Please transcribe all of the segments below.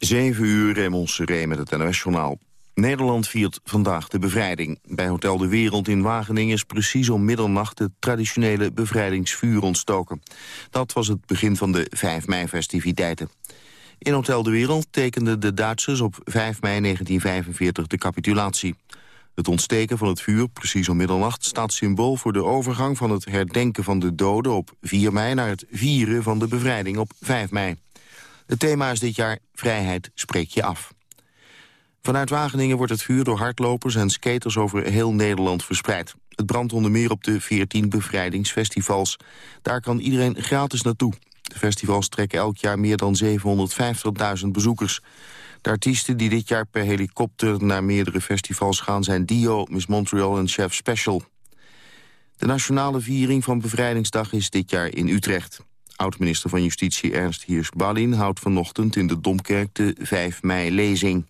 7 uur, Raymond Seré met het NOS-journaal. Nederland viert vandaag de bevrijding. Bij Hotel de Wereld in Wageningen is precies om middernacht... het traditionele bevrijdingsvuur ontstoken. Dat was het begin van de 5 mei-festiviteiten. In Hotel de Wereld tekenden de Duitsers op 5 mei 1945 de capitulatie. Het ontsteken van het vuur, precies om middernacht... staat symbool voor de overgang van het herdenken van de doden op 4 mei... naar het vieren van de bevrijding op 5 mei. Het thema is dit jaar Vrijheid spreek je af. Vanuit Wageningen wordt het vuur door hardlopers en skaters over heel Nederland verspreid. Het brandt onder meer op de 14 bevrijdingsfestivals. Daar kan iedereen gratis naartoe. De festivals trekken elk jaar meer dan 750.000 bezoekers. De artiesten die dit jaar per helikopter naar meerdere festivals gaan... zijn Dio, Miss Montreal en Chef Special. De nationale viering van Bevrijdingsdag is dit jaar in Utrecht. Oud-minister van Justitie Ernst Hiers-Ballin houdt vanochtend in de Domkerk de 5 mei-lezing.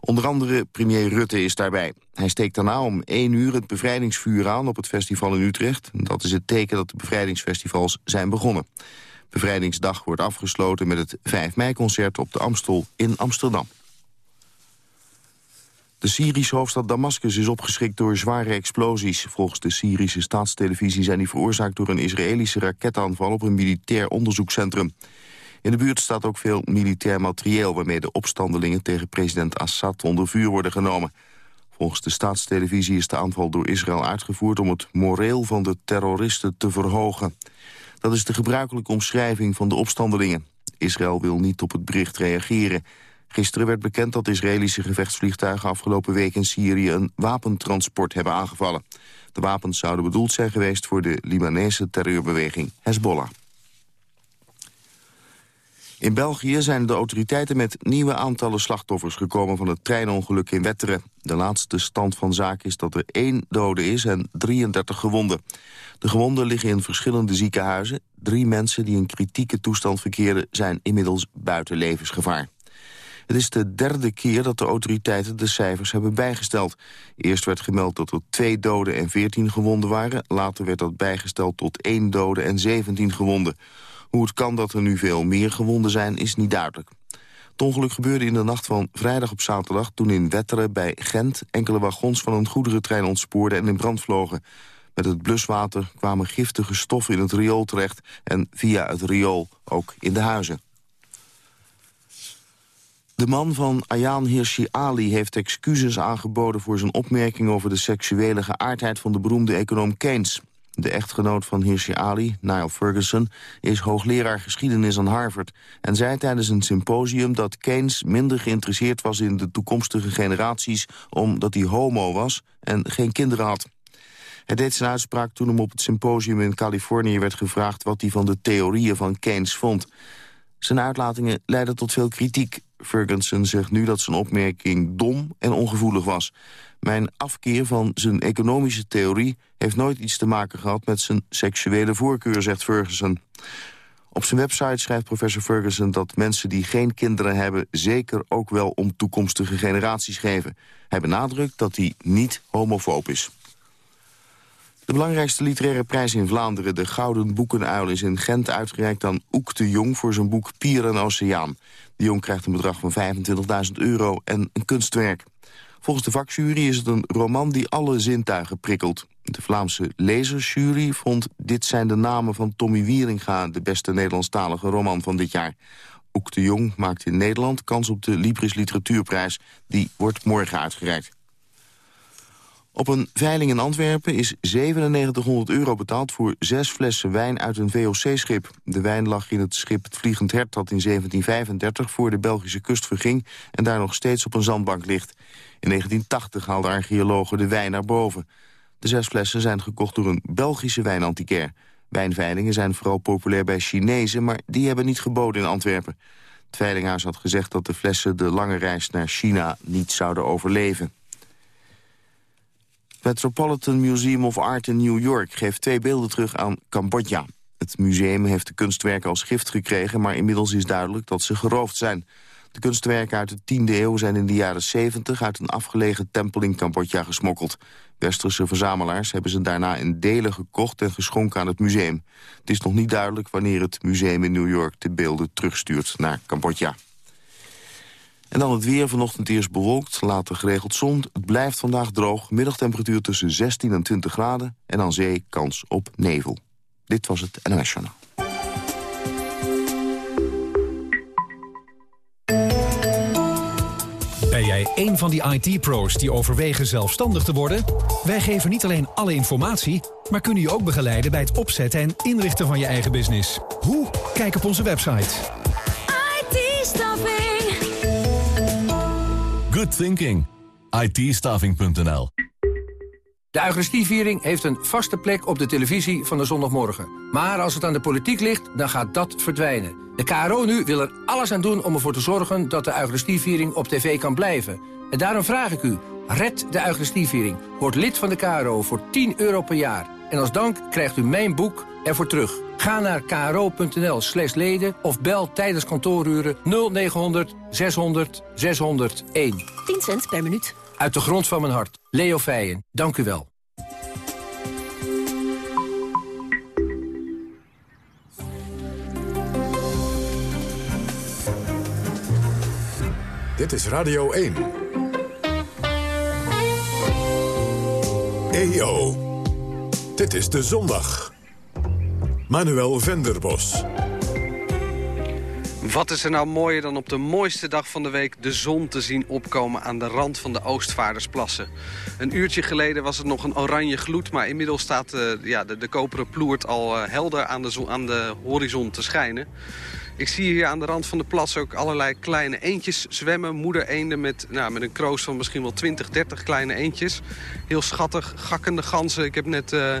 Onder andere premier Rutte is daarbij. Hij steekt daarna om 1 uur het bevrijdingsvuur aan op het festival in Utrecht. Dat is het teken dat de bevrijdingsfestivals zijn begonnen. Bevrijdingsdag wordt afgesloten met het 5 mei-concert op de Amstel in Amsterdam. De Syrische hoofdstad Damascus is opgeschrikt door zware explosies. Volgens de Syrische staatstelevisie zijn die veroorzaakt door een Israëlische raketaanval op een militair onderzoekscentrum. In de buurt staat ook veel militair materieel... waarmee de opstandelingen tegen president Assad onder vuur worden genomen. Volgens de staatstelevisie is de aanval door Israël uitgevoerd... om het moreel van de terroristen te verhogen. Dat is de gebruikelijke omschrijving van de opstandelingen. Israël wil niet op het bericht reageren. Gisteren werd bekend dat Israëlische gevechtsvliegtuigen... afgelopen week in Syrië een wapentransport hebben aangevallen. De wapens zouden bedoeld zijn geweest voor de Libanese terreurbeweging Hezbollah. In België zijn de autoriteiten met nieuwe aantallen slachtoffers gekomen van het treinongeluk in Wetteren. De laatste stand van zaken is dat er één dode is en 33 gewonden. De gewonden liggen in verschillende ziekenhuizen. Drie mensen die in kritieke toestand verkeerden zijn inmiddels buiten levensgevaar. Het is de derde keer dat de autoriteiten de cijfers hebben bijgesteld. Eerst werd gemeld dat er twee doden en 14 gewonden waren. Later werd dat bijgesteld tot één dode en 17 gewonden. Hoe het kan dat er nu veel meer gewonden zijn, is niet duidelijk. Het ongeluk gebeurde in de nacht van vrijdag op zaterdag... toen in Wetteren bij Gent enkele wagons van een goederentrein ontspoorden en in brand vlogen. Met het bluswater kwamen giftige stoffen in het riool terecht... en via het riool ook in de huizen. De man van Ayaan Hirsi Ali heeft excuses aangeboden... voor zijn opmerking over de seksuele geaardheid van de beroemde econoom Keynes. De echtgenoot van Hirsi Ali, Niall Ferguson, is hoogleraar geschiedenis aan Harvard... en zei tijdens een symposium dat Keynes minder geïnteresseerd was in de toekomstige generaties... omdat hij homo was en geen kinderen had. Hij deed zijn uitspraak toen hem op het symposium in Californië werd gevraagd... wat hij van de theorieën van Keynes vond. Zijn uitlatingen leidden tot veel kritiek. Ferguson zegt nu dat zijn opmerking dom en ongevoelig was. Mijn afkeer van zijn economische theorie heeft nooit iets te maken gehad met zijn seksuele voorkeur, zegt Ferguson. Op zijn website schrijft professor Ferguson dat mensen die geen kinderen hebben... zeker ook wel om toekomstige generaties geven. Hij benadrukt dat hij niet homofoob is. De belangrijkste literaire prijs in Vlaanderen, de Gouden Boekenuil... is in Gent uitgereikt aan Oek de Jong voor zijn boek Pier en Oceaan. De Jong krijgt een bedrag van 25.000 euro en een kunstwerk. Volgens de vakjury is het een roman die alle zintuigen prikkelt. De Vlaamse lezersjury vond Dit zijn de namen van Tommy Wieringa... de beste Nederlandstalige roman van dit jaar. Ook de Jong maakt in Nederland kans op de Libris Literatuurprijs. Die wordt morgen uitgereikt. Op een veiling in Antwerpen is 9700 euro betaald voor zes flessen wijn uit een VOC-schip. De wijn lag in het schip Het Vliegend Hert dat in 1735 voor de Belgische kust verging en daar nog steeds op een zandbank ligt. In 1980 haalden archeologen de wijn naar boven. De zes flessen zijn gekocht door een Belgische wijnantiquair. Wijnveilingen zijn vooral populair bij Chinezen, maar die hebben niet geboden in Antwerpen. Het veilinghuis had gezegd dat de flessen de lange reis naar China niet zouden overleven. Metropolitan Museum of Art in New York geeft twee beelden terug aan Cambodja. Het museum heeft de kunstwerken als gift gekregen... maar inmiddels is duidelijk dat ze geroofd zijn. De kunstwerken uit de 10e eeuw zijn in de jaren 70... uit een afgelegen tempel in Cambodja gesmokkeld. Westerse verzamelaars hebben ze daarna in delen gekocht... en geschonken aan het museum. Het is nog niet duidelijk wanneer het museum in New York... de beelden terugstuurt naar Cambodja. En dan het weer, vanochtend eerst bewolkt, later geregeld zon. Het blijft vandaag droog, middagtemperatuur tussen 16 en 20 graden... en aan zee kans op nevel. Dit was het NOS Journaal. Ben jij een van die IT-pro's die overwegen zelfstandig te worden? Wij geven niet alleen alle informatie, maar kunnen je ook begeleiden bij het opzetten en inrichten van je eigen business. Hoe? Kijk op onze website. IT-staffing. Good thinking. it De Eucharistieviering heeft een vaste plek op de televisie van de zondagmorgen. Maar als het aan de politiek ligt, dan gaat dat verdwijnen. De KRO nu wil er alles aan doen om ervoor te zorgen... dat de Eucharistieviering op tv kan blijven. En daarom vraag ik u, red de Eucharistieviering. Word lid van de KRO voor 10 euro per jaar. En als dank krijgt u mijn boek ervoor terug. Ga naar kro.nl slash leden of bel tijdens kantooruren 0900 600 601. 10 cent per minuut. Uit de grond van mijn hart. Leo Feijen, dank u wel. Dit is Radio 1. EO. Dit is de zondag. Manuel Venderbos. Wat is er nou mooier dan op de mooiste dag van de week... de zon te zien opkomen aan de rand van de Oostvaardersplassen. Een uurtje geleden was het nog een oranje gloed... maar inmiddels staat uh, ja, de, de koperen ploert al uh, helder aan de, aan de horizon te schijnen. Ik zie hier aan de rand van de plas ook allerlei kleine eendjes zwemmen. Moeder-eenden met, nou, met een kroos van misschien wel 20, 30 kleine eendjes. Heel schattig, gakkende ganzen. Ik heb net... Uh,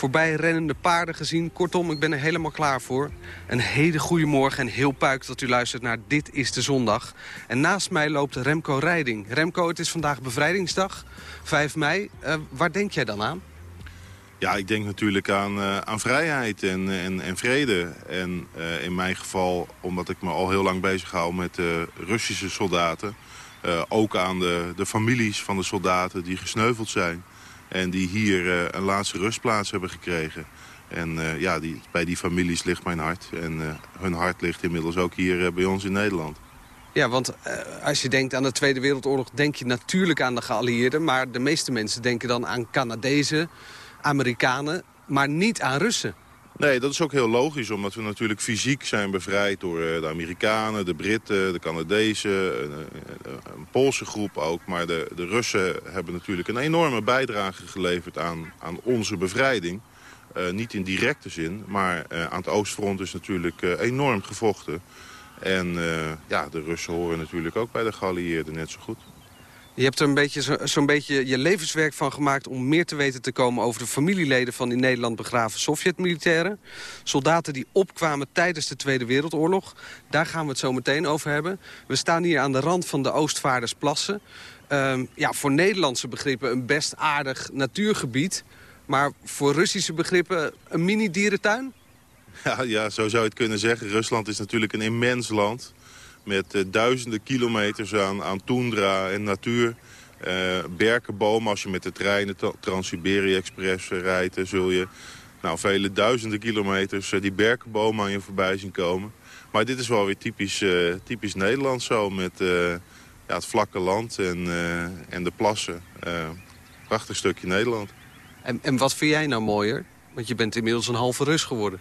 voorbij rennende paarden gezien. Kortom, ik ben er helemaal klaar voor. Een hele goede morgen en heel puik dat u luistert naar Dit is de Zondag. En naast mij loopt Remco Rijding. Remco, het is vandaag bevrijdingsdag, 5 mei. Uh, waar denk jij dan aan? Ja, ik denk natuurlijk aan, uh, aan vrijheid en, en, en vrede. En uh, in mijn geval, omdat ik me al heel lang bezig hou met Russische soldaten... ook aan de, de families van de soldaten die gesneuveld zijn... en die hier een laatste rustplaats hebben gekregen. En ja, die, bij die families ligt mijn hart. En hun hart ligt inmiddels ook hier bij ons in Nederland. Ja, want als je denkt aan de Tweede Wereldoorlog... denk je natuurlijk aan de geallieerden... maar de meeste mensen denken dan aan Canadezen Amerikanen, maar niet aan Russen. Nee, dat is ook heel logisch, omdat we natuurlijk fysiek zijn bevrijd door de Amerikanen, de Britten, de Canadezen, een, een Poolse groep ook. Maar de, de Russen hebben natuurlijk een enorme bijdrage geleverd aan, aan onze bevrijding. Uh, niet in directe zin, maar aan het oostfront is natuurlijk enorm gevochten. En ja, de Russen horen natuurlijk ook bij de geallieerden net zo goed. Je hebt er een beetje zo'n zo beetje je levenswerk van gemaakt... om meer te weten te komen over de familieleden van in Nederland begraven Sovjet-militairen. Soldaten die opkwamen tijdens de Tweede Wereldoorlog. Daar gaan we het zo meteen over hebben. We staan hier aan de rand van de Oostvaardersplassen. Um, ja, voor Nederlandse begrippen een best aardig natuurgebied. Maar voor Russische begrippen een mini-dierentuin? Ja, ja, zo zou je het kunnen zeggen. Rusland is natuurlijk een immens land met uh, duizenden kilometers aan, aan toendra en natuur. Uh, berkenbomen, als je met de treinen Trans-Siberië Express uh, rijdt... zul je nou, vele duizenden kilometers die berkenbomen aan je voorbij zien komen. Maar dit is wel weer typisch, typisch Nederlands zo, met ja, het vlakke land en, en de plassen. prachtig stukje Nederland. En, en wat vind jij nou mooier? Want je bent inmiddels een halve Rus geworden.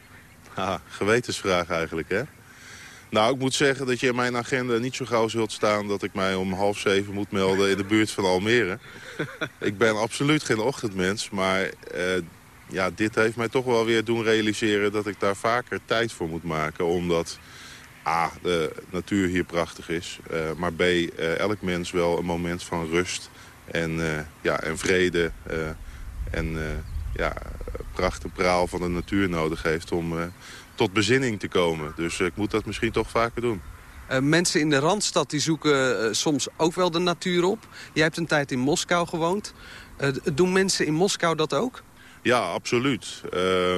Ha, gewetensvraag eigenlijk, hè? Nou, ik moet zeggen dat je in mijn agenda niet zo gauw zult staan... dat ik mij om half zeven moet melden in de buurt van Almere. ik ben absoluut geen ochtendmens, maar uh, ja, dit heeft mij toch wel weer doen realiseren... dat ik daar vaker tijd voor moet maken, omdat... A, de natuur hier prachtig is, uh, maar B, uh, elk mens wel een moment van rust en, ja, en vrede... en ja, pracht en praal van de natuur nodig heeft om tot bezinning te komen. Dus ik moet dat misschien toch vaker doen. Uh, mensen in de Randstad die zoeken uh, soms ook wel de natuur op. Jij hebt een tijd in Moskou gewoond. Doen mensen in Moskou dat ook? Ja, absoluut. Uh,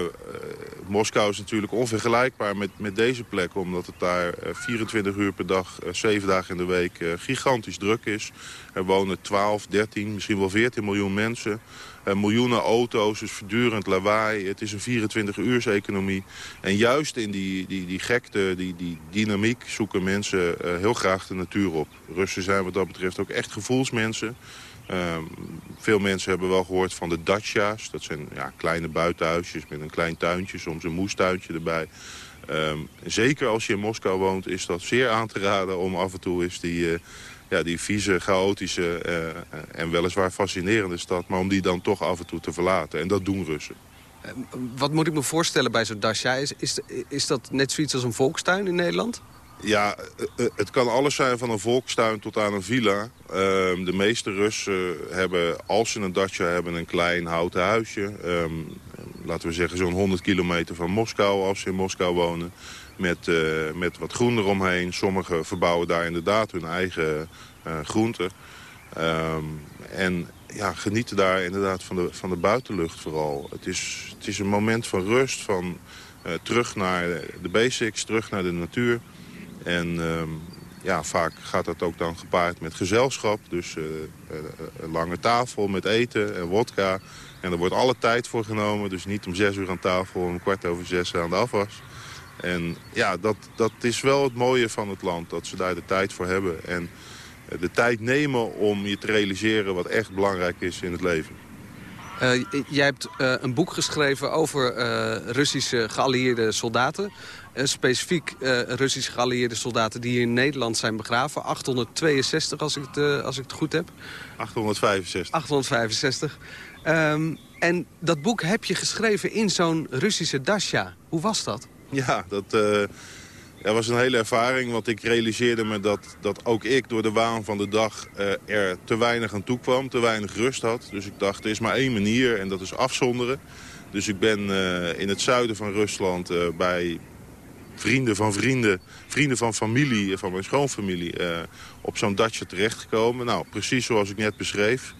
Moskou is natuurlijk onvergelijkbaar met, met deze plek... omdat het daar 24 uur per dag, 7 dagen in de week gigantisch druk is. Er wonen 12, 13, misschien wel 14 miljoen mensen. miljoenen auto's, dus voortdurend lawaai. Het is een 24-uurs-economie. En juist in die, die, die gekte, die, die dynamiek... zoeken mensen heel graag de natuur op. Russen zijn wat dat betreft ook echt gevoelsmensen... Ehm, veel mensen hebben wel gehoord van de dacha's. Dat zijn ja, kleine buitenhuisjes met een klein tuintje, soms een moestuintje erbij. Ehm, zeker als je in Moskou woont is dat zeer aan te raden om af en toe eens die, uh, ja, die vieze, chaotische uh, en weliswaar fascinerende stad... maar om die dan toch af en toe te verlaten. En dat doen Russen. Wat moet ik me voorstellen bij zo'n dacha? Is, is, is dat net zoiets als een volkstuin in Nederland? Ja, eh, eh, het kan alles zijn van een volkstuin tot aan een villa. Ehm, de meeste Russen hebben, als ze een dacha hebben, een klein houten huisje. Ehm, laten we zeggen zo'n 100 kilometer van Moskou, als ze in Moskou wonen. Met, uh, met wat groen eromheen. Sommigen verbouwen daar inderdaad hun eigen groenten. Ehm, en ja, genieten daar inderdaad van de, van de buitenlucht vooral. Het is, het is een moment van rust, van terug naar de basics, terug naar de natuur. En ehm, ja, vaak gaat dat ook dan gepaard met gezelschap. Dus uh, een lange tafel met eten en wodka. En er wordt alle tijd voor genomen. Dus niet om zes uur aan tafel, om kwart over zes aan de afwas. En ja, dat, dat is wel het mooie van het land. Dat ze daar de tijd voor hebben. En de tijd nemen om je te realiseren wat echt belangrijk is in het leven. Uh, jij hebt uh, een boek geschreven over uh, Russische geallieerde soldaten. specifiek Russische geallieerde soldaten die hier in Nederland zijn begraven. 862 als ik het, als ik het goed heb. 865. 865. Um, en dat boek heb je geschreven in zo'n Russische dasha. Hoe was dat? Ja, dat dat was een hele ervaring, want ik realiseerde me dat, dat ook ik door de waan van de dag uh, er te weinig aan toe kwam, te weinig rust had. Dus ik dacht, er is maar één manier en dat is afzonderen. Dus ik ben uh, in het zuiden van Rusland uh, bij vrienden van vrienden, vrienden van familie, van mijn schoonfamilie, op zo'n datje terechtgekomen. Nou, precies zoals ik net beschreef.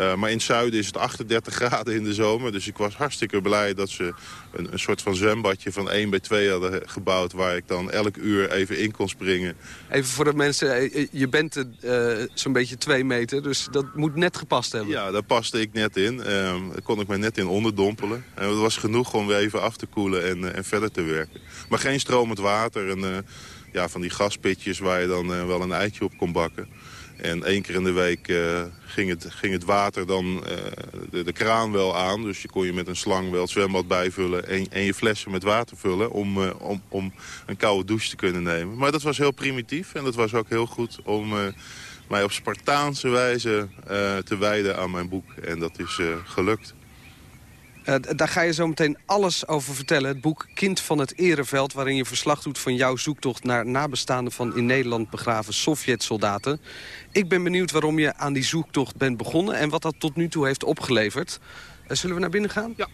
Uh, maar in het zuiden is het 38 graden in de zomer. Dus ik was hartstikke blij dat ze een, een soort van zwembadje van 1 bij 2 hadden gebouwd... waar ik dan elk uur even in kon springen. Even voor de mensen, eh, eh, je bent uh, zo'n beetje 2 meter, dus dat moet net gepast hebben. Ja, daar paste ik net in. Uh, daar kon ik me net in onderdompelen. En het was genoeg om weer even af te koelen en, en verder te werken. Maar geen stromend water en ja, van die gaspitjes waar je dan wel een eitje op kon bakken. En één keer in de week uh, ging, het, ging het water dan uh, de, de, kraan wel aan. Dus je kon je met een slang wel het zwembad bijvullen en, en je flessen met water vullen om, uh, om, om een koude douche te kunnen nemen. Maar dat was heel primitief en dat was ook heel goed om mij op Spartaanse wijze te wijden aan mijn boek. En dat is gelukt. Uh, daar ga je zo meteen alles over vertellen. Het boek Kind van het Ereveld... waarin je verslag doet van jouw zoektocht naar nabestaanden... van in Nederland begraven Sovjet-soldaten. Ik ben benieuwd waarom je aan die zoektocht bent begonnen... en wat dat tot nu toe heeft opgeleverd. Uh, zullen we naar binnen gaan? Ja.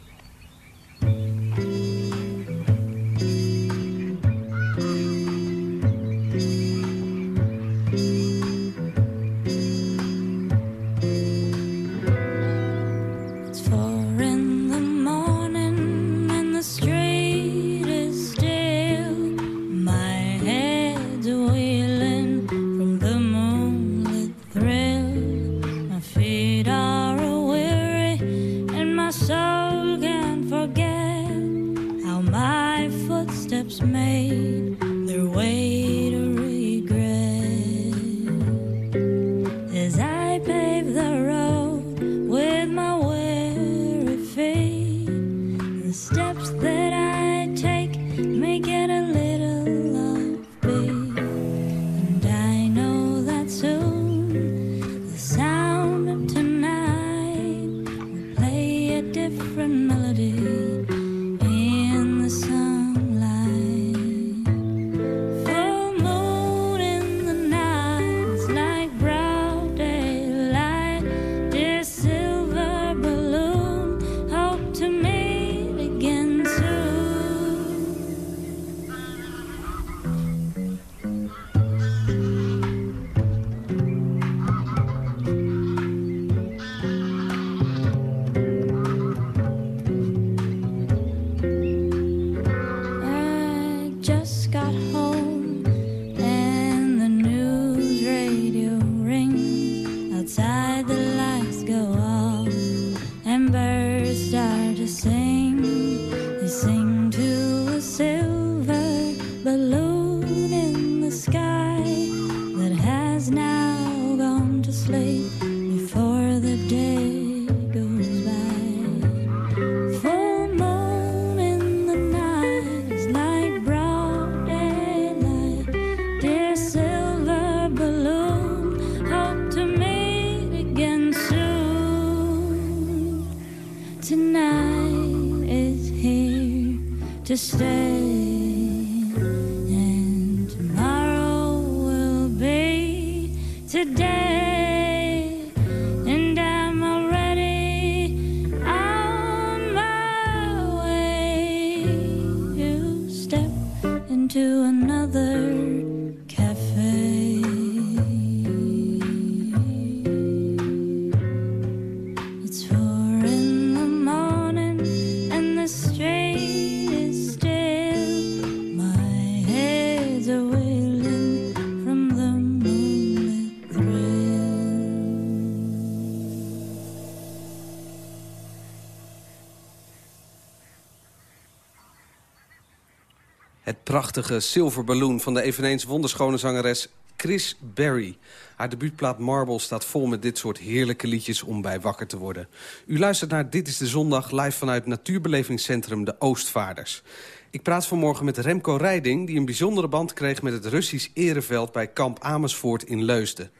Prachtige van de eveneens wonderschone zangeres Chris Berry. Haar debuutplaat Marble staat vol met dit soort heerlijke liedjes om bij wakker te worden. U luistert naar Dit is de Zondag live vanuit natuurbelevingscentrum De Oostvaarders. Ik praat vanmorgen met Remco Rijding... die een bijzondere band kreeg met het Russisch ereveld... bij kamp Amersfoort in Leusden.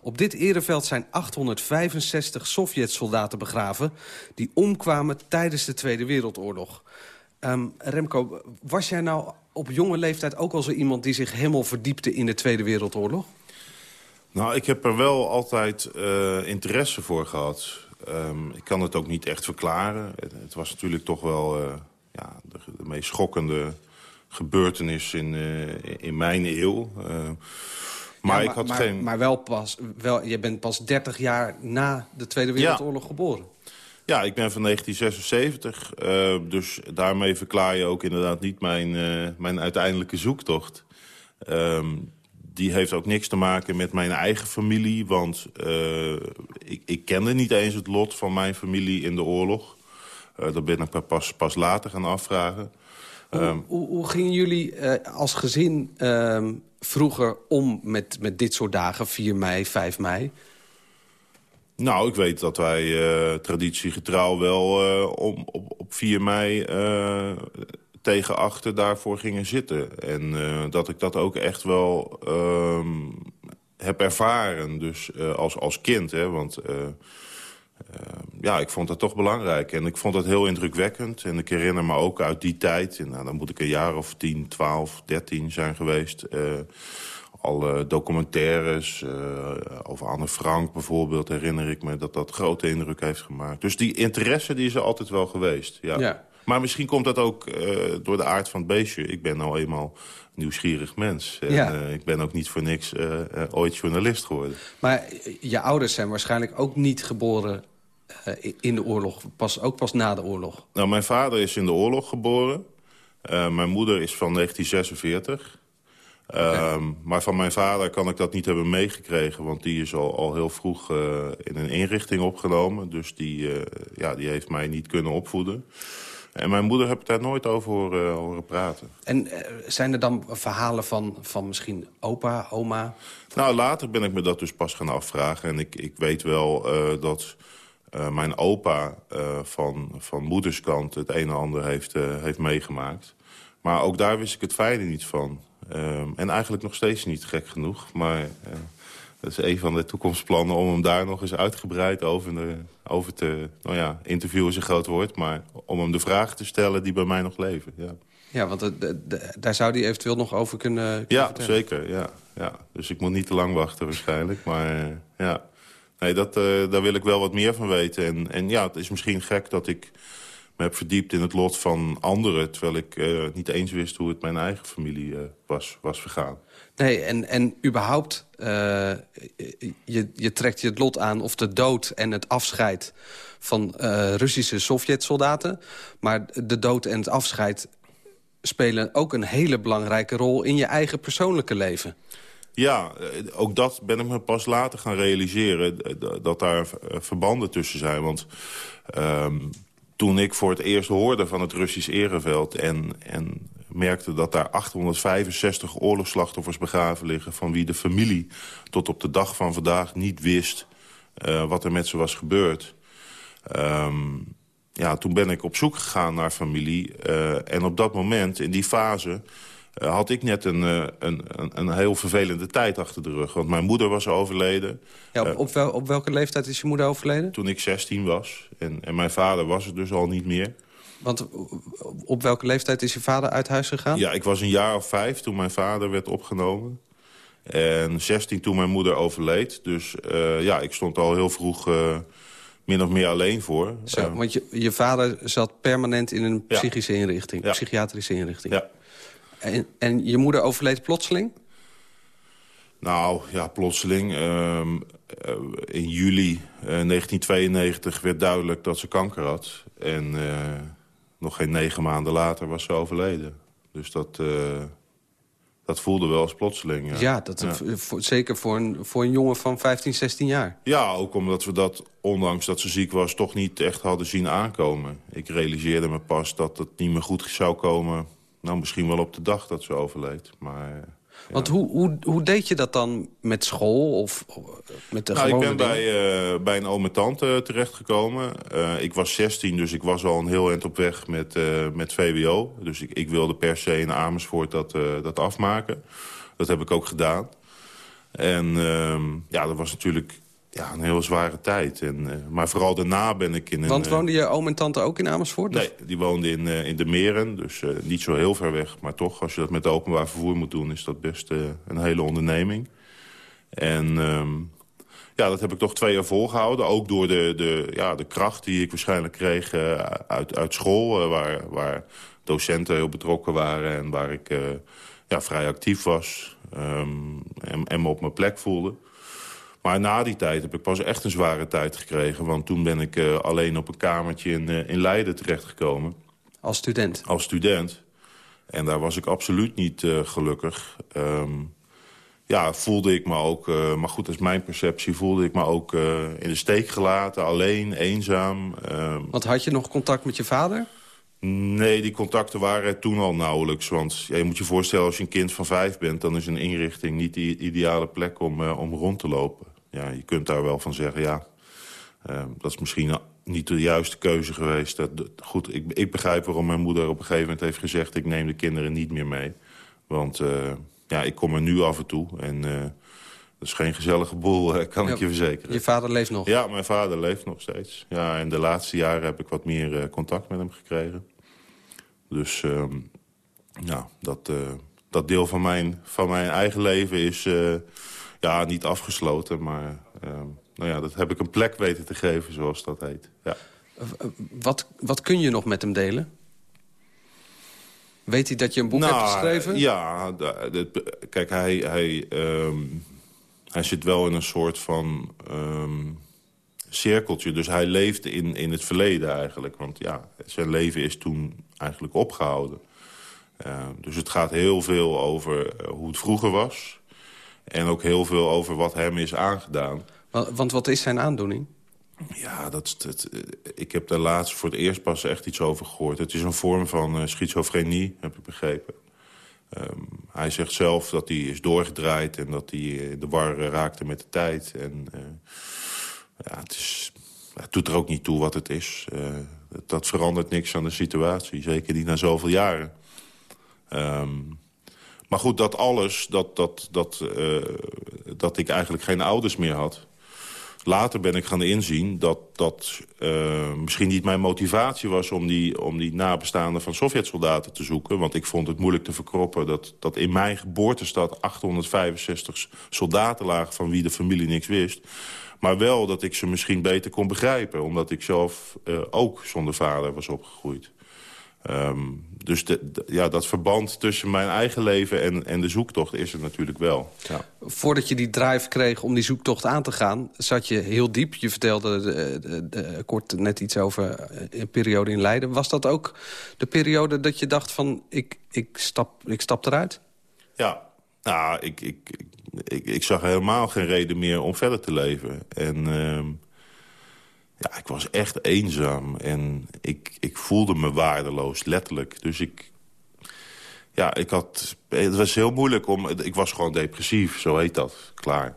Op dit ereveld zijn 865 Sovjet-soldaten begraven... die omkwamen tijdens de Tweede Wereldoorlog. Ehm, Remco, was jij nou op jonge leeftijd ook al zo iemand... die zich helemaal verdiepte in de Tweede Wereldoorlog? Nou, ik heb er wel altijd eh, interesse voor gehad. Ehm, ik kan het ook niet echt verklaren. Het, het was natuurlijk toch wel eh, ja, de, de meest schokkende gebeurtenis in, eh, in mijn eeuw. maar Ja, ik had maar, geen... Maar wel pas, wel, je bent pas 30 jaar na de Tweede Wereldoorlog geboren. Ja, ik ben van 1976. eh, dus daarmee verklaar je ook inderdaad niet mijn, eh, mijn uiteindelijke zoektocht. Ehm, die heeft ook niks te maken met mijn eigen familie. Want eh, ik, ik kende niet eens het lot van mijn familie in de oorlog. Dat ben ik pas, pas later gaan afvragen. Ehm, Hoe, hoe, hoe gingen jullie als gezin ehm, vroeger om met, met dit soort dagen? 4 mei, 5 mei? Nou, ik weet dat wij eh, traditiegetrouw wel eh, om, op, op 4 mei eh, tegen achter daarvoor gingen zitten. En dat ik dat ook echt wel ehm, heb ervaren. Dus als, als kind, hè, want... eh, eh, ja, ik vond dat toch belangrijk. En ik vond dat heel indrukwekkend. En ik herinner me ook uit die tijd... En, nou, dan moet ik een jaar of 10, 12, 13 zijn geweest... alle documentaires eh, over Anne Frank bijvoorbeeld... herinner ik me dat dat grote indruk heeft gemaakt. Dus die interesse die is er altijd wel geweest, ja. Ja. Maar misschien komt dat ook eh, door de aard van het beestje. Ik ben nou eenmaal een nieuwsgierig mens. En, Ja. eh, ik ben ook niet voor niks eh, ooit journalist geworden. Maar je ouders zijn waarschijnlijk ook niet geboren in de oorlog. Pas, ook pas na de oorlog. Nou, mijn vader is in de oorlog geboren. Mijn moeder is van 1946. Ehm, Maar van mijn vader kan ik dat niet hebben meegekregen... want die is al, al heel vroeg eh, in een inrichting opgenomen. Dus die, eh, ja, die heeft mij niet kunnen opvoeden. En mijn moeder heb ik daar nooit over horen, horen praten. En eh, zijn er dan verhalen van, van misschien opa, oma? Nou, later ben ik me dat dus pas gaan afvragen. En ik, ik weet wel eh, dat eh, mijn opa eh, van, van moederskant het een en ander heeft, eh, heeft meegemaakt. Maar ook daar wist ik het fijne niet van. Ehm, en eigenlijk nog steeds niet gek genoeg. Maar eh, dat is een van de toekomstplannen om hem daar nog eens uitgebreid over, de, over te... Nou ja, interview is een groot woord, maar om hem de vragen te stellen die bij mij nog leven. Ja. Ja, want de- de- de- daar zou die eventueel nog over kunnen, kunnen Ja, vertellen. zeker. Ja, ja. Dus ik moet niet te lang wachten waarschijnlijk. Maar eh, ja, nee, dat, eh, daar wil ik wel wat meer van weten. En, en ja, het is misschien gek dat ik me heb verdiept in het lot van anderen... terwijl ik eh, niet eens wist hoe het mijn eigen familie eh, was, was vergaan. Nee, en, en überhaupt, eh, je, je trekt je het lot aan of de dood en het afscheid van Russische Sovjet-soldaten. Maar de dood en het afscheid spelen ook een hele belangrijke rol in je eigen persoonlijke leven. Ja, ook dat ben ik me pas later gaan realiseren... dat daar verbanden tussen zijn. Want ehm, toen ik voor het eerst hoorde van het Russisch ereveld... en, en merkte dat daar 865 oorlogsslachtoffers begraven liggen... van wie de familie tot op de dag van vandaag niet wist... eh, wat er met ze was gebeurd... Ehm, ja, toen ben ik op zoek gegaan naar familie. eh, en op dat moment, in die fase... eh, had ik net een, eh, een, een, een heel vervelende tijd achter de rug. Want mijn moeder was overleden Ja, op, op, wel, op welke leeftijd is je moeder overleden? toen ik 16 was. En, en mijn vader was er dus al niet meer. Want op welke leeftijd is je vader uit huis gegaan? Ja, ik was een jaar of vijf toen mijn vader werd opgenomen. En 16 toen mijn moeder overleed. Dus uh, ja, ik stond al heel vroeg uh, min of meer alleen voor. Zo, Uh, want je, je vader zat permanent in een psychische inrichting, Ja. psychiatrische inrichting. ja. En, en je moeder overleed plotseling? Nou, ja, plotseling. ehm, eh, in juli eh, 1992 werd duidelijk dat ze kanker had. En eh, nog geen negen maanden later was ze overleden. Dus dat, eh, dat voelde wel als plotseling. Ja, Ja, dat, Ja. voor- zeker voor een, voor een jongen van 15, 16 jaar. Ja, ook omdat we dat, ondanks dat ze ziek was, toch niet echt hadden zien aankomen. Ik realiseerde me pas dat het niet meer goed zou komen. Nou, misschien wel op de dag dat ze overleed. Maar eh, Want hoe, hoe, hoe deed je dat dan met school of of met de nou, ik ben dingen? bij, eh, bij een oom en tante terechtgekomen. Eh, ik was 16, dus ik was al een heel eind op weg met, eh, met VWO. Dus ik, ik wilde per se in Amersfoort dat, eh, dat afmaken. Dat heb ik ook gedaan. En ehm, ja, dat was natuurlijk ja, een heel zware tijd. En, eh, maar vooral daarna ben ik in een... Want eh, woonde je oom en tante ook in Amersfoort? Nee, die woonde in, eh, in de Meren, dus niet zo heel ver weg. Maar toch, als je dat met openbaar vervoer moet doen... is dat best een hele onderneming. En ehm, ja, dat heb ik toch twee jaar volgehouden. Ook door de, de, ja, de kracht die ik waarschijnlijk kreeg uit, uit school... waar, waar docenten heel betrokken waren en waar ik ja, vrij actief was... ehm, en, en me op mijn plek voelde. Maar na die tijd heb ik pas echt een zware tijd gekregen. Want toen ben ik eh, alleen op een kamertje in, eh, in Leiden terechtgekomen. Als student? Als student. En daar was ik absoluut niet eh, gelukkig. Ehm, ja, voelde ik me ook... maar goed, dat is mijn perceptie. Voelde ik me ook in de steek gelaten. Alleen, eenzaam. ehm, Want had je nog contact met je vader? Nee, die contacten waren er toen al nauwelijks. Want ja, je moet je voorstellen, als je een kind van vijf bent... dan is een inrichting niet de ideale plek om, om rond te lopen. Ja, je kunt daar wel van zeggen, ja... eh, dat is misschien niet de juiste keuze geweest. Dat, dat- goed, ik, ik begrijp waarom mijn moeder op een gegeven moment heeft gezegd... ik neem de kinderen niet meer mee. Want eh, ja, ik kom er nu af en toe. En eh, dat is geen gezellige boel, eh, kan ik je verzekeren. Je vader leeft nog? Ja, mijn vader leeft nog steeds. Ja, en de laatste jaren heb ik wat meer contact met hem gekregen. Dus ehm, ja, dat, dat deel van mijn, van mijn eigen leven is ja, niet afgesloten. Maar ehm, nou ja, dat heb ik een plek weten te geven, zoals dat heet. Ja. Wat, wat kun je nog met hem delen? Weet hij dat je een boek Nou, hebt geschreven? Ja, kijk, hij, hij, ehm, hij zit wel in een soort van ehm, cirkeltje. Dus hij leeft in, in het verleden eigenlijk. Want ja, zijn leven is toen eigenlijk opgehouden. Eh, dus het gaat heel veel over eh, hoe het vroeger was. En ook heel veel over wat hem is aangedaan. Want, wat is zijn aandoening? Ja, dat, dat, eh, ik heb daar laatst voor het eerst pas echt iets over gehoord. Het is een vorm van eh, schizofrenie, heb ik begrepen. Ehm, hij zegt zelf dat hij is doorgedraaid en dat hij in de war eh, raakte met de tijd. En eh, ja, het, is, het doet er ook niet toe wat het is. Eh, dat, verandert niks aan de situatie, zeker niet na zoveel jaren. Ehm, maar goed, dat alles, dat, dat, dat, eh, dat ik eigenlijk geen ouders meer had... Later ben ik gaan inzien dat dat eh, misschien niet mijn motivatie was... om die, om die nabestaanden van Sovjet-soldaten te zoeken. Want ik vond het moeilijk te verkroppen dat, dat in mijn geboortestad... 865 soldaten lagen van wie de familie niks wist. Maar wel dat ik ze misschien beter kon begrijpen. Omdat ik zelf eh, ook zonder vader was opgegroeid. Ehm, dus de, de- ja, dat verband tussen mijn eigen leven en, en de zoektocht is er natuurlijk wel. Ja. Voordat je die drive kreeg om die zoektocht aan te gaan... zat je heel diep. Je vertelde de, de- de- kort net iets over eh, een periode in Leiden. Was dat ook de periode dat je dacht van... ik, ik, stap, ik stap eruit? Ja, nou, ik, ik, ik, ik, ik zag helemaal geen reden meer om verder te leven. En ehm, ja, ik was echt eenzaam. En ik, ik voelde me waardeloos, letterlijk. Dus ik... Ja, ik had... Het was heel moeilijk om... Ik was gewoon depressief, zo heet dat. Klaar.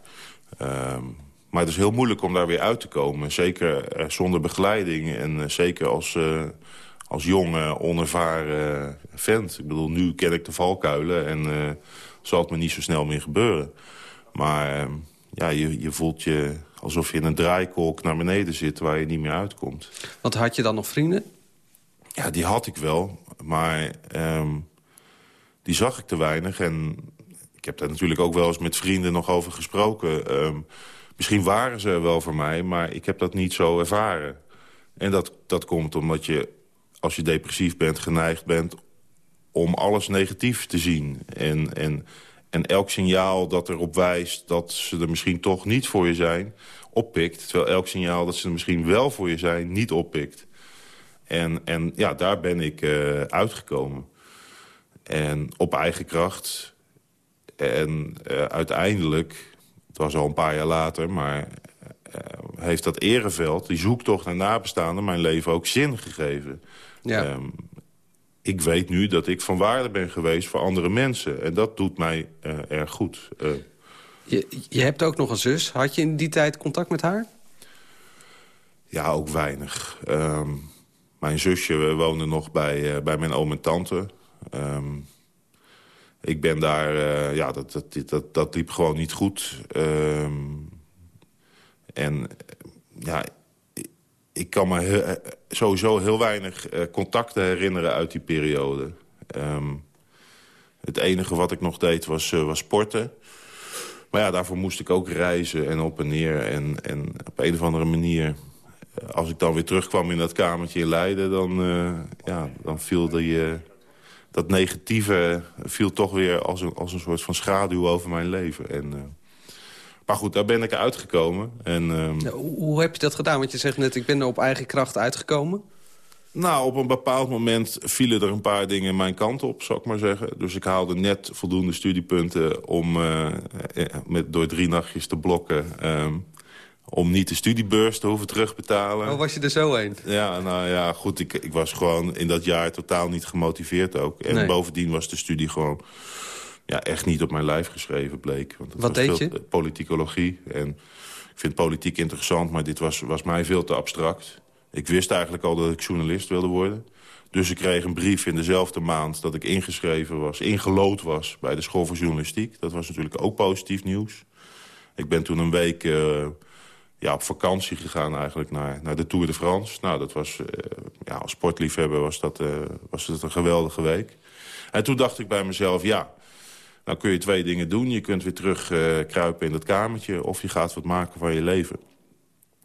Ehm, maar het is heel moeilijk om daar weer uit te komen. Zeker eh, zonder begeleiding. En eh, zeker als, eh, als jonge, onervaren vent. Ik bedoel, nu ken ik de valkuilen en zal het me niet zo snel meer gebeuren. Maar eh, ja, je, je voelt je alsof je in een draaikolk naar beneden zit... waar je niet meer uitkomt. Want had je dan nog vrienden? Ja, die had ik wel. Maar ehm, die zag ik te weinig. En ik heb daar natuurlijk ook wel eens met vrienden nog over gesproken. Ehm, misschien waren ze er wel voor mij, maar ik heb dat niet zo ervaren. En dat, dat komt omdat je, als je depressief bent, geneigd bent... om alles negatief te zien. En, en, en elk signaal dat erop wijst dat ze er misschien toch niet voor je zijn... oppikt, terwijl elk signaal dat ze er misschien wel voor je zijn, niet oppikt. En, en ja, daar ben ik eh, uitgekomen. En op eigen kracht. En eh, uiteindelijk, het was al een paar jaar later... maar eh, heeft dat ereveld, die zoektocht naar nabestaanden... mijn leven ook zin gegeven. Ja. Ehm, ik weet nu dat ik van waarde ben geweest voor andere mensen. En dat doet mij eh, erg goed. Eh, Je, je hebt ook nog een zus. Had je in die tijd contact met haar? Ja, ook weinig. Ehm, mijn zusje woonde nog bij, eh, bij mijn oom en tante. Ehm, ik ben daar... ja, dat, dat, dat, dat liep gewoon niet goed. Ehm, en ja, ik, kan me eh, sowieso heel weinig eh, contacten herinneren uit die periode. Ehm, het enige wat ik nog deed was, eh, was sporten. Maar ja, daarvoor moest ik ook reizen en op en neer. En, en op een of andere manier, als ik dan weer terugkwam in dat kamertje in Leiden... dan, ja, dan viel dat negatieve viel toch weer als een, als een soort van schaduw over mijn leven. En, maar goed, daar ben ik uitgekomen. En, ehm, Ja, hoe, heb je dat gedaan? Want je zegt net, ik ben er op eigen kracht uitgekomen. Nou, op een bepaald moment vielen er een paar dingen mijn kant op, zou ik maar zeggen. Dus ik haalde net voldoende studiepunten om eh, eh, met, door drie nachtjes te blokken... ehm, om niet de studiebeurs te hoeven terugbetalen. Oh, was je er zo een? Ja, nou ja, goed, ik, ik was gewoon in dat jaar totaal niet gemotiveerd ook. En Nee. bovendien was de studie gewoon ja, echt niet op mijn lijf geschreven, bleek. Want Wat was deed je? Politicologie. En ik vind politiek interessant, maar dit was, was mij veel te abstract. Ik wist eigenlijk al dat ik journalist wilde worden. Dus ik kreeg een brief in dezelfde maand dat ik ingeschreven was... ingelood was bij de school voor journalistiek. Dat was natuurlijk ook positief nieuws. Ik ben toen een week eh, ja, op vakantie gegaan eigenlijk naar, naar de Tour de France. Nou, dat was, eh, ja, als sportliefhebber was dat, eh, was het een geweldige week. En toen dacht ik bij mezelf, ja, nou kun je twee dingen doen. Je kunt weer terug eh, kruipen in dat kamertje of je gaat wat maken van je leven.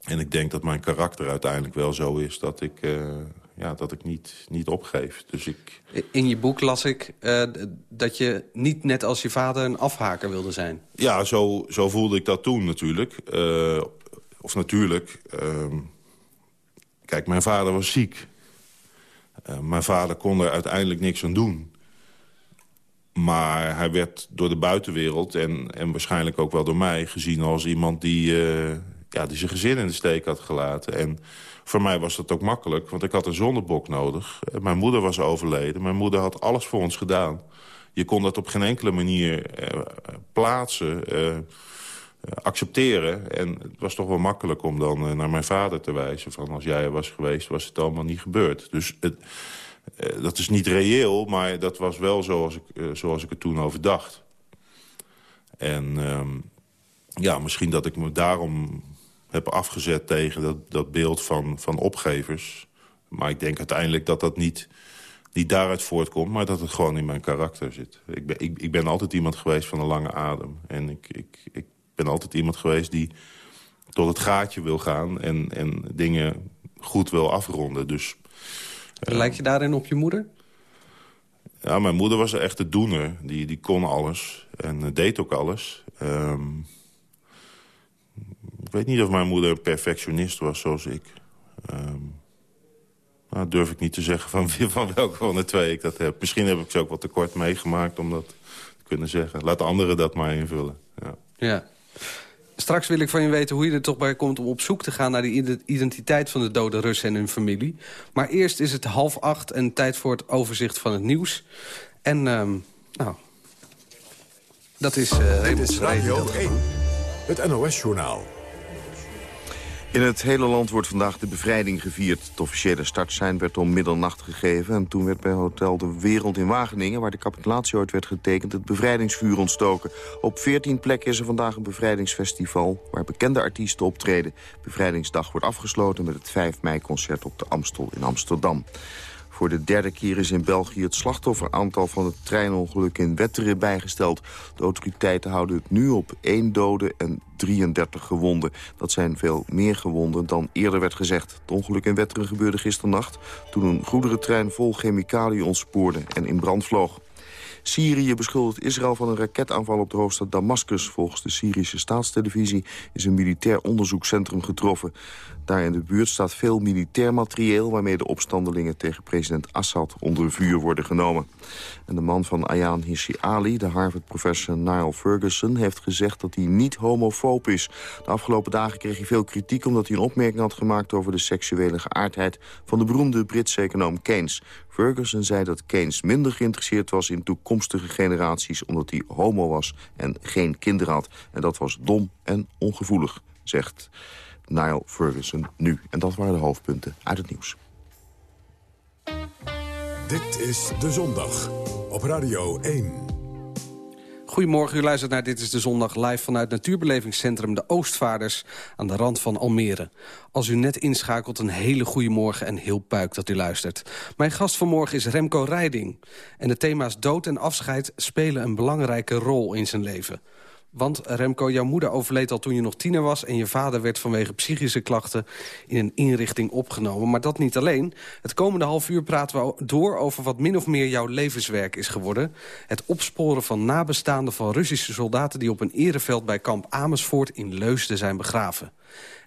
En ik denk dat mijn karakter uiteindelijk wel zo is dat ik, eh, ja, dat ik niet, niet opgeef. Dus ik, In je boek las ik eh, dat je niet net als je vader een afhaker wilde zijn. Ja, zo, zo voelde ik dat toen natuurlijk. Of natuurlijk. ehm, kijk, mijn vader was ziek. Mijn vader kon er uiteindelijk niks aan doen. Maar hij werd door de buitenwereld en, en waarschijnlijk ook wel door mij... gezien als iemand die, eh, ja, die zijn gezin in de steek had gelaten. En voor mij was dat ook makkelijk, want ik had een zondebok nodig. Eh, Mijn moeder was overleden. Mijn moeder had alles voor ons gedaan. Je kon dat op geen enkele manier eh, plaatsen, accepteren. En het was toch wel makkelijk om dan naar mijn vader te wijzen. Van als jij er was geweest, was het allemaal niet gebeurd. Dus het, dat is niet reëel, maar dat was wel zoals ik, eh, zoals ik er toen over dacht. En ehm, ja, misschien dat ik me daarom heb afgezet tegen dat, dat beeld van, van opgevers. Maar ik denk uiteindelijk dat dat niet, niet daaruit voortkomt... maar dat het gewoon in mijn karakter zit. Ik ben, ik, ik ben altijd iemand geweest van een lange adem. En ik, ik, ik ben altijd iemand geweest die tot het gaatje wil gaan... en, en dingen goed wil afronden. Dus Lijkt je daarin op je moeder? ja, mijn moeder was echt de doener. Die, die kon alles en eh, deed ook alles. Ehm, ik weet niet of mijn moeder een perfectionist was zoals ik. Ehm nou, durf ik niet te zeggen van, wie- van welke van de twee ik dat heb. Misschien heb ik ze ook wat tekort meegemaakt om dat te kunnen zeggen. Laat anderen dat maar invullen. Ja. Ja. Straks wil ik van je weten hoe je er toch bij komt om op zoek te gaan... naar de ide- identiteit van de dode Russen en hun familie. Maar eerst is het half acht en tijd voor het overzicht van het nieuws. En, ehm, nou, dat is... eh Dit is Radio dat 1, het NOS-journaal. In het hele land wordt vandaag de bevrijding gevierd. Het officiële startsein werd om middernacht gegeven... en toen werd bij Hotel De Wereld in Wageningen... waar de capitulatie ooit werd getekend, het bevrijdingsvuur ontstoken. Op 14 plekken is er vandaag een bevrijdingsfestival... waar bekende artiesten optreden. Bevrijdingsdag wordt afgesloten met het 5 mei-concert op de Amstel in Amsterdam. Voor de derde keer is in België het slachtofferaantal van het treinongeluk in Wetteren bijgesteld. De autoriteiten houden het nu op één dode en 33 gewonden. Dat zijn veel meer gewonden dan eerder werd gezegd. Het ongeluk in Wetteren gebeurde gisternacht... toen een goederentrein vol chemicaliën ontspoorde en in brand vloog. Syrië beschuldigt Israël van een raketaanval op de hoofdstad Damascus. Volgens de Syrische staatstelevisie is een militair onderzoekscentrum getroffen. Daar in de buurt staat veel militair materieel... waarmee de opstandelingen tegen president Assad onder vuur worden genomen. En de man van Ayaan Hirsi Ali, de Harvard-professor Niall Ferguson... heeft gezegd dat hij niet homofoob is. De afgelopen dagen kreeg hij veel kritiek... omdat hij een opmerking had gemaakt over de seksuele geaardheid... van de beroemde Britse econoom Keynes. Ferguson zei dat Keynes minder geïnteresseerd was in toekomstige generaties... omdat hij homo was en geen kinderen had. En dat was dom en ongevoelig, zegt Niall Ferguson nu. En dat waren de hoofdpunten uit het nieuws. Dit is De Zondag op Radio 1. Goedemorgen, u luistert naar Dit is de Zondag live vanuit Natuurbelevingscentrum De Oostvaarders aan de rand van Almere. Als u net inschakelt, een hele goede morgen en heel puik dat u luistert. Mijn gast vanmorgen is Remco Rijding. En de thema's dood en afscheid spelen een belangrijke rol in zijn leven. Want Remco, jouw moeder overleed al toen je nog tiener was... en je vader werd vanwege psychische klachten in een inrichting opgenomen. Maar dat niet alleen. Het komende half uur praten we door over wat min of meer jouw levenswerk is geworden. Het opsporen van nabestaanden van Russische soldaten... die op een ereveld bij kamp Amersfoort in Leusden zijn begraven.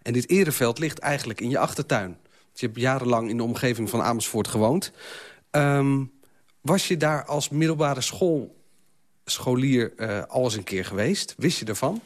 En dit ereveld ligt eigenlijk in je achtertuin. Je hebt jarenlang in de omgeving van Amersfoort gewoond. Um, was je daar als middelbare school scholier uh, al eens een keer geweest? Wist je ervan?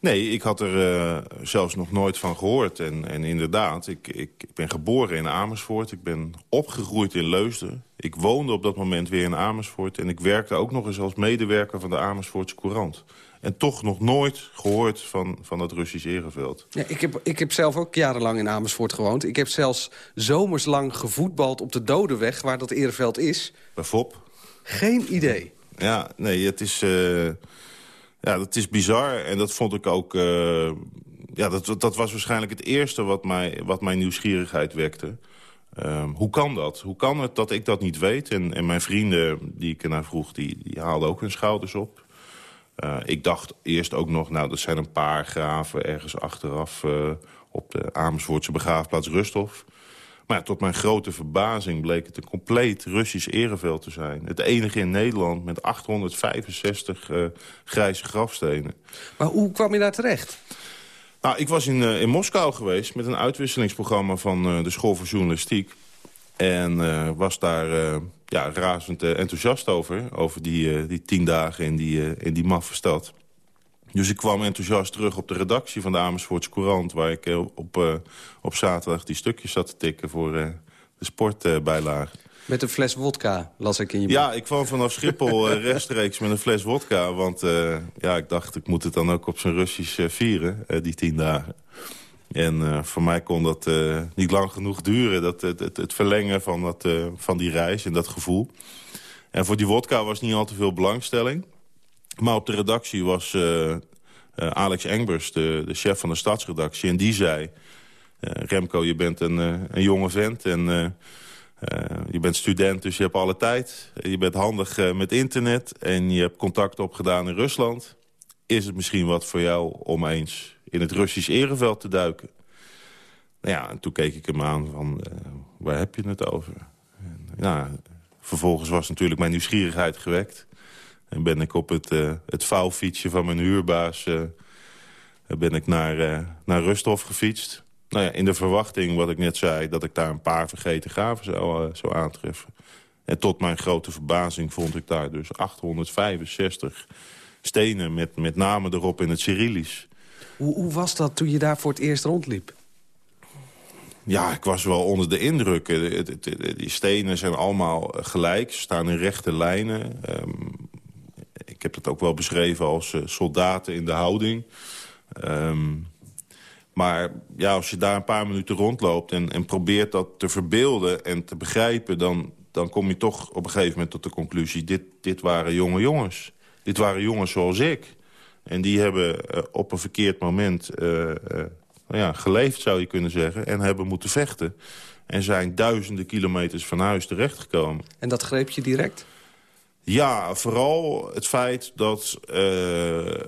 Nee, ik had er uh, zelfs nog nooit van gehoord. En, en inderdaad, ik, ik, ik, ben geboren in Amersfoort. Ik ben opgegroeid in Leusden. Ik woonde op dat moment weer in Amersfoort. En ik werkte ook nog eens als medewerker van de Amersfoortse Courant. En toch nog nooit gehoord van, van het Russisch Ereveld. Ja, ik, heb, ik heb zelf ook jarenlang in Amersfoort gewoond. Ik heb zelfs zomerslang gevoetbald op de Dodenweg, waar dat Ereveld is. Bij FOP? Geen idee. Ja, nee, het is, uh, ja, dat is bizar. En dat vond ik ook... Uh, ja, dat, dat was waarschijnlijk het eerste wat, mij, wat mijn nieuwsgierigheid wekte. Um, hoe kan dat? Hoe kan het dat ik dat niet weet? En, en mijn vrienden die ik ernaar vroeg, die, die haalden ook hun schouders op. Uh, ik dacht eerst ook nog, nou, dat zijn een paar graven ergens achteraf... op de Amersfoortse begraafplaats Rusthof. Maar tot mijn grote verbazing bleek het een compleet Russisch ereveld te zijn. Het enige in Nederland met 865 uh, grijze grafstenen. Maar hoe kwam je daar terecht? Nou, ik was in, uh, in Moskou geweest met een uitwisselingsprogramma van uh, de School voor Journalistiek. En uh, was daar uh, ja, razend uh, enthousiast over. Over die, die tien dagen in die, in die maffe stad. Dus ik kwam enthousiast terug op de redactie van de Amersfoortse Courant... waar ik eh, op, uh, op zaterdag die stukjes zat te tikken voor uh, de sportbijlage. met een fles wodka, las ik in je boek. Ja, ik kwam vanaf Schiphol rechtstreeks met een fles wodka. Want ja, ik dacht, ik moet het dan ook op zijn Russisch vieren, die tien dagen. En voor mij kon dat niet lang genoeg duren, dat, het, het, het verlengen van, dat, van die reis en dat gevoel. En voor die wodka was niet al te veel belangstelling... Maar op de redactie was uh, uh, Alex Engbers, de, de, chef van de stadsredactie. En die zei, uh, Remco, je bent een, een jonge vent en je bent student, dus je hebt alle tijd. Je bent handig met internet en je hebt contact opgedaan in Rusland. Is het misschien wat voor jou om eens in het Russisch ereveld te duiken? Nou ja, en toen keek ik hem aan van, waar heb je het over? En, nou, vervolgens was natuurlijk mijn nieuwsgierigheid gewekt. En ben ik op het, uh, het vouwfietsje van mijn huurbaas... Uh, ben ik naar, uh, naar Rusthof gefietst. Nou ja, in de verwachting, wat ik net zei... dat ik daar een paar vergeten gaven zou, zou aantreffen. En tot mijn grote verbazing vond ik daar dus 865 stenen... met, met name erop in het Cyrillisch. Hoe, hoe was dat toen je daar voor het eerst rondliep? Ja, ik was wel onder de indruk. Die stenen zijn allemaal gelijk, ze staan in rechte lijnen. Um, ik heb het ook wel beschreven als uh, soldaten in de houding. Um, maar ja, als je daar een paar minuten rondloopt en, en probeert dat te verbeelden en te begrijpen... Dan, dan kom je toch op een gegeven moment tot de conclusie... dit, dit waren jonge jongens. Dit waren jongens zoals ik. En die hebben uh, op een verkeerd moment uh, ja, geleefd, zou je kunnen zeggen... en hebben moeten vechten. En zijn duizenden kilometers van huis terechtgekomen. En dat greep je direct? Ja, vooral het feit dat, uh, uh,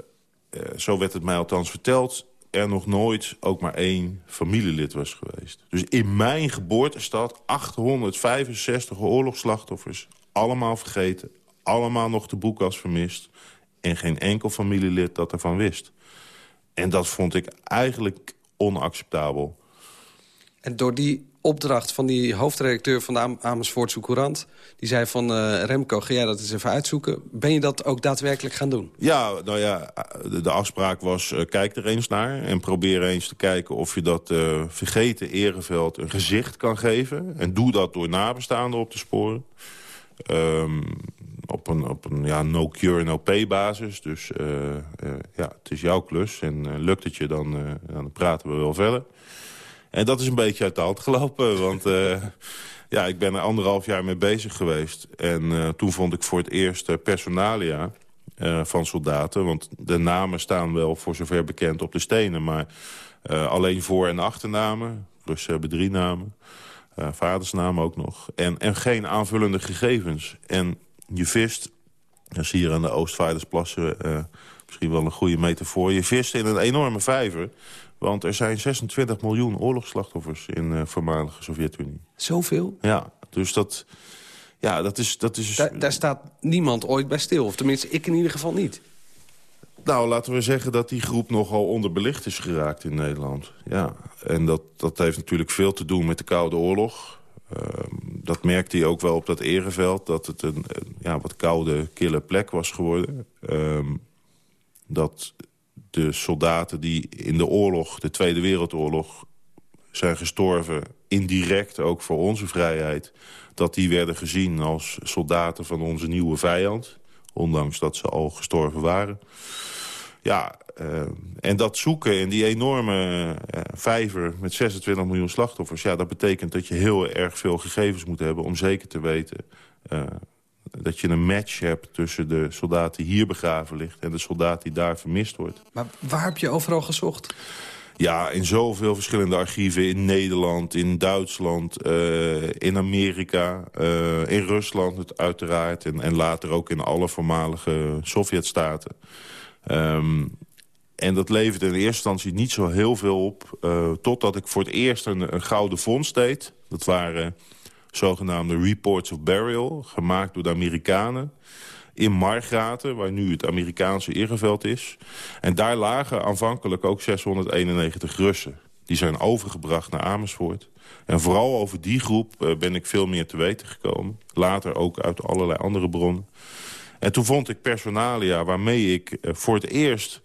zo werd het mij althans verteld... er nog nooit ook maar één familielid was geweest. Dus in mijn geboortestad 865 oorlogsslachtoffers. Allemaal vergeten, allemaal nog de boekas vermist... en geen enkel familielid dat ervan wist. En dat vond ik eigenlijk onacceptabel. En door die opdracht van die hoofdredacteur van de Am Amersfoortse Courant... die zei van uh, Remco, ga jij dat eens even uitzoeken. Ben je dat ook daadwerkelijk gaan doen? Ja, nou ja, de, afspraak was uh, kijk er eens naar... en probeer eens te kijken of je dat uh, vergeten ereveld een gezicht kan geven. En doe dat door nabestaanden op te sporen. Um, op een, op een ja, no-cure, no-pay basis. Dus ja, het is jouw klus. En lukt het je, dan, dan praten we wel verder. En dat is een beetje uit de hand gelopen. Want uh, ja, ik ben er anderhalf jaar mee bezig geweest. En uh, toen vond ik voor het eerst uh, personalia van soldaten. Want de namen staan wel voor zover bekend op de stenen. Maar alleen voor- en achternamen. Russen hebben drie namen. vadersnamen ook nog. En, en geen aanvullende gegevens. En je vist, dat is hier aan de Oostvaardersplassen misschien wel een goede metafoor. Je vist in een enorme vijver want er zijn 26 miljoen oorlogsslachtoffers in de uh, voormalige Sovjet-Unie. Zoveel? Ja, dus dat, ja, dat is... Dat is daar, daar staat niemand ooit bij stil. Of tenminste, ik in ieder geval niet. Nou, laten we zeggen dat die groep nogal onderbelicht is geraakt in Nederland. Ja, en dat, dat heeft natuurlijk veel te doen met de Koude Oorlog. Uh, dat merkte hij ook wel op dat ereveld. Dat het een, een ja, wat koude, kille plek was geworden. Uh, dat de soldaten die in de oorlog, de Tweede Wereldoorlog... zijn gestorven, indirect ook voor onze vrijheid... dat die werden gezien als soldaten van onze nieuwe vijand. Ondanks dat ze al gestorven waren. Ja, uh, en dat zoeken in die enorme uh, vijver met 26 miljoen slachtoffers... ja, dat betekent dat je heel erg veel gegevens moet hebben... om zeker te weten uh, dat je een match hebt tussen de soldaat die hier begraven ligt... en de soldaat die daar vermist wordt. Maar waar heb je overal gezocht? Ja, in zoveel verschillende archieven. In Nederland, in Duitsland, uh, in Amerika, uh, in Rusland uiteraard... En, en later ook in alle voormalige Sovjetstaten. Um, en dat leverde in eerste instantie niet zo heel veel op... Uh, totdat ik voor het eerst een, een gouden vondst deed. Dat waren zogenaamde Reports of Burial, gemaakt door de Amerikanen in Margraten, waar nu het Amerikaanse Ereveld is. En daar lagen aanvankelijk ook 691 Russen. Die zijn overgebracht naar Amersfoort. En vooral over die groep uh, ben ik veel meer te weten gekomen. Later ook uit allerlei andere bronnen. En toen vond ik personalia waarmee ik uh, voor het eerst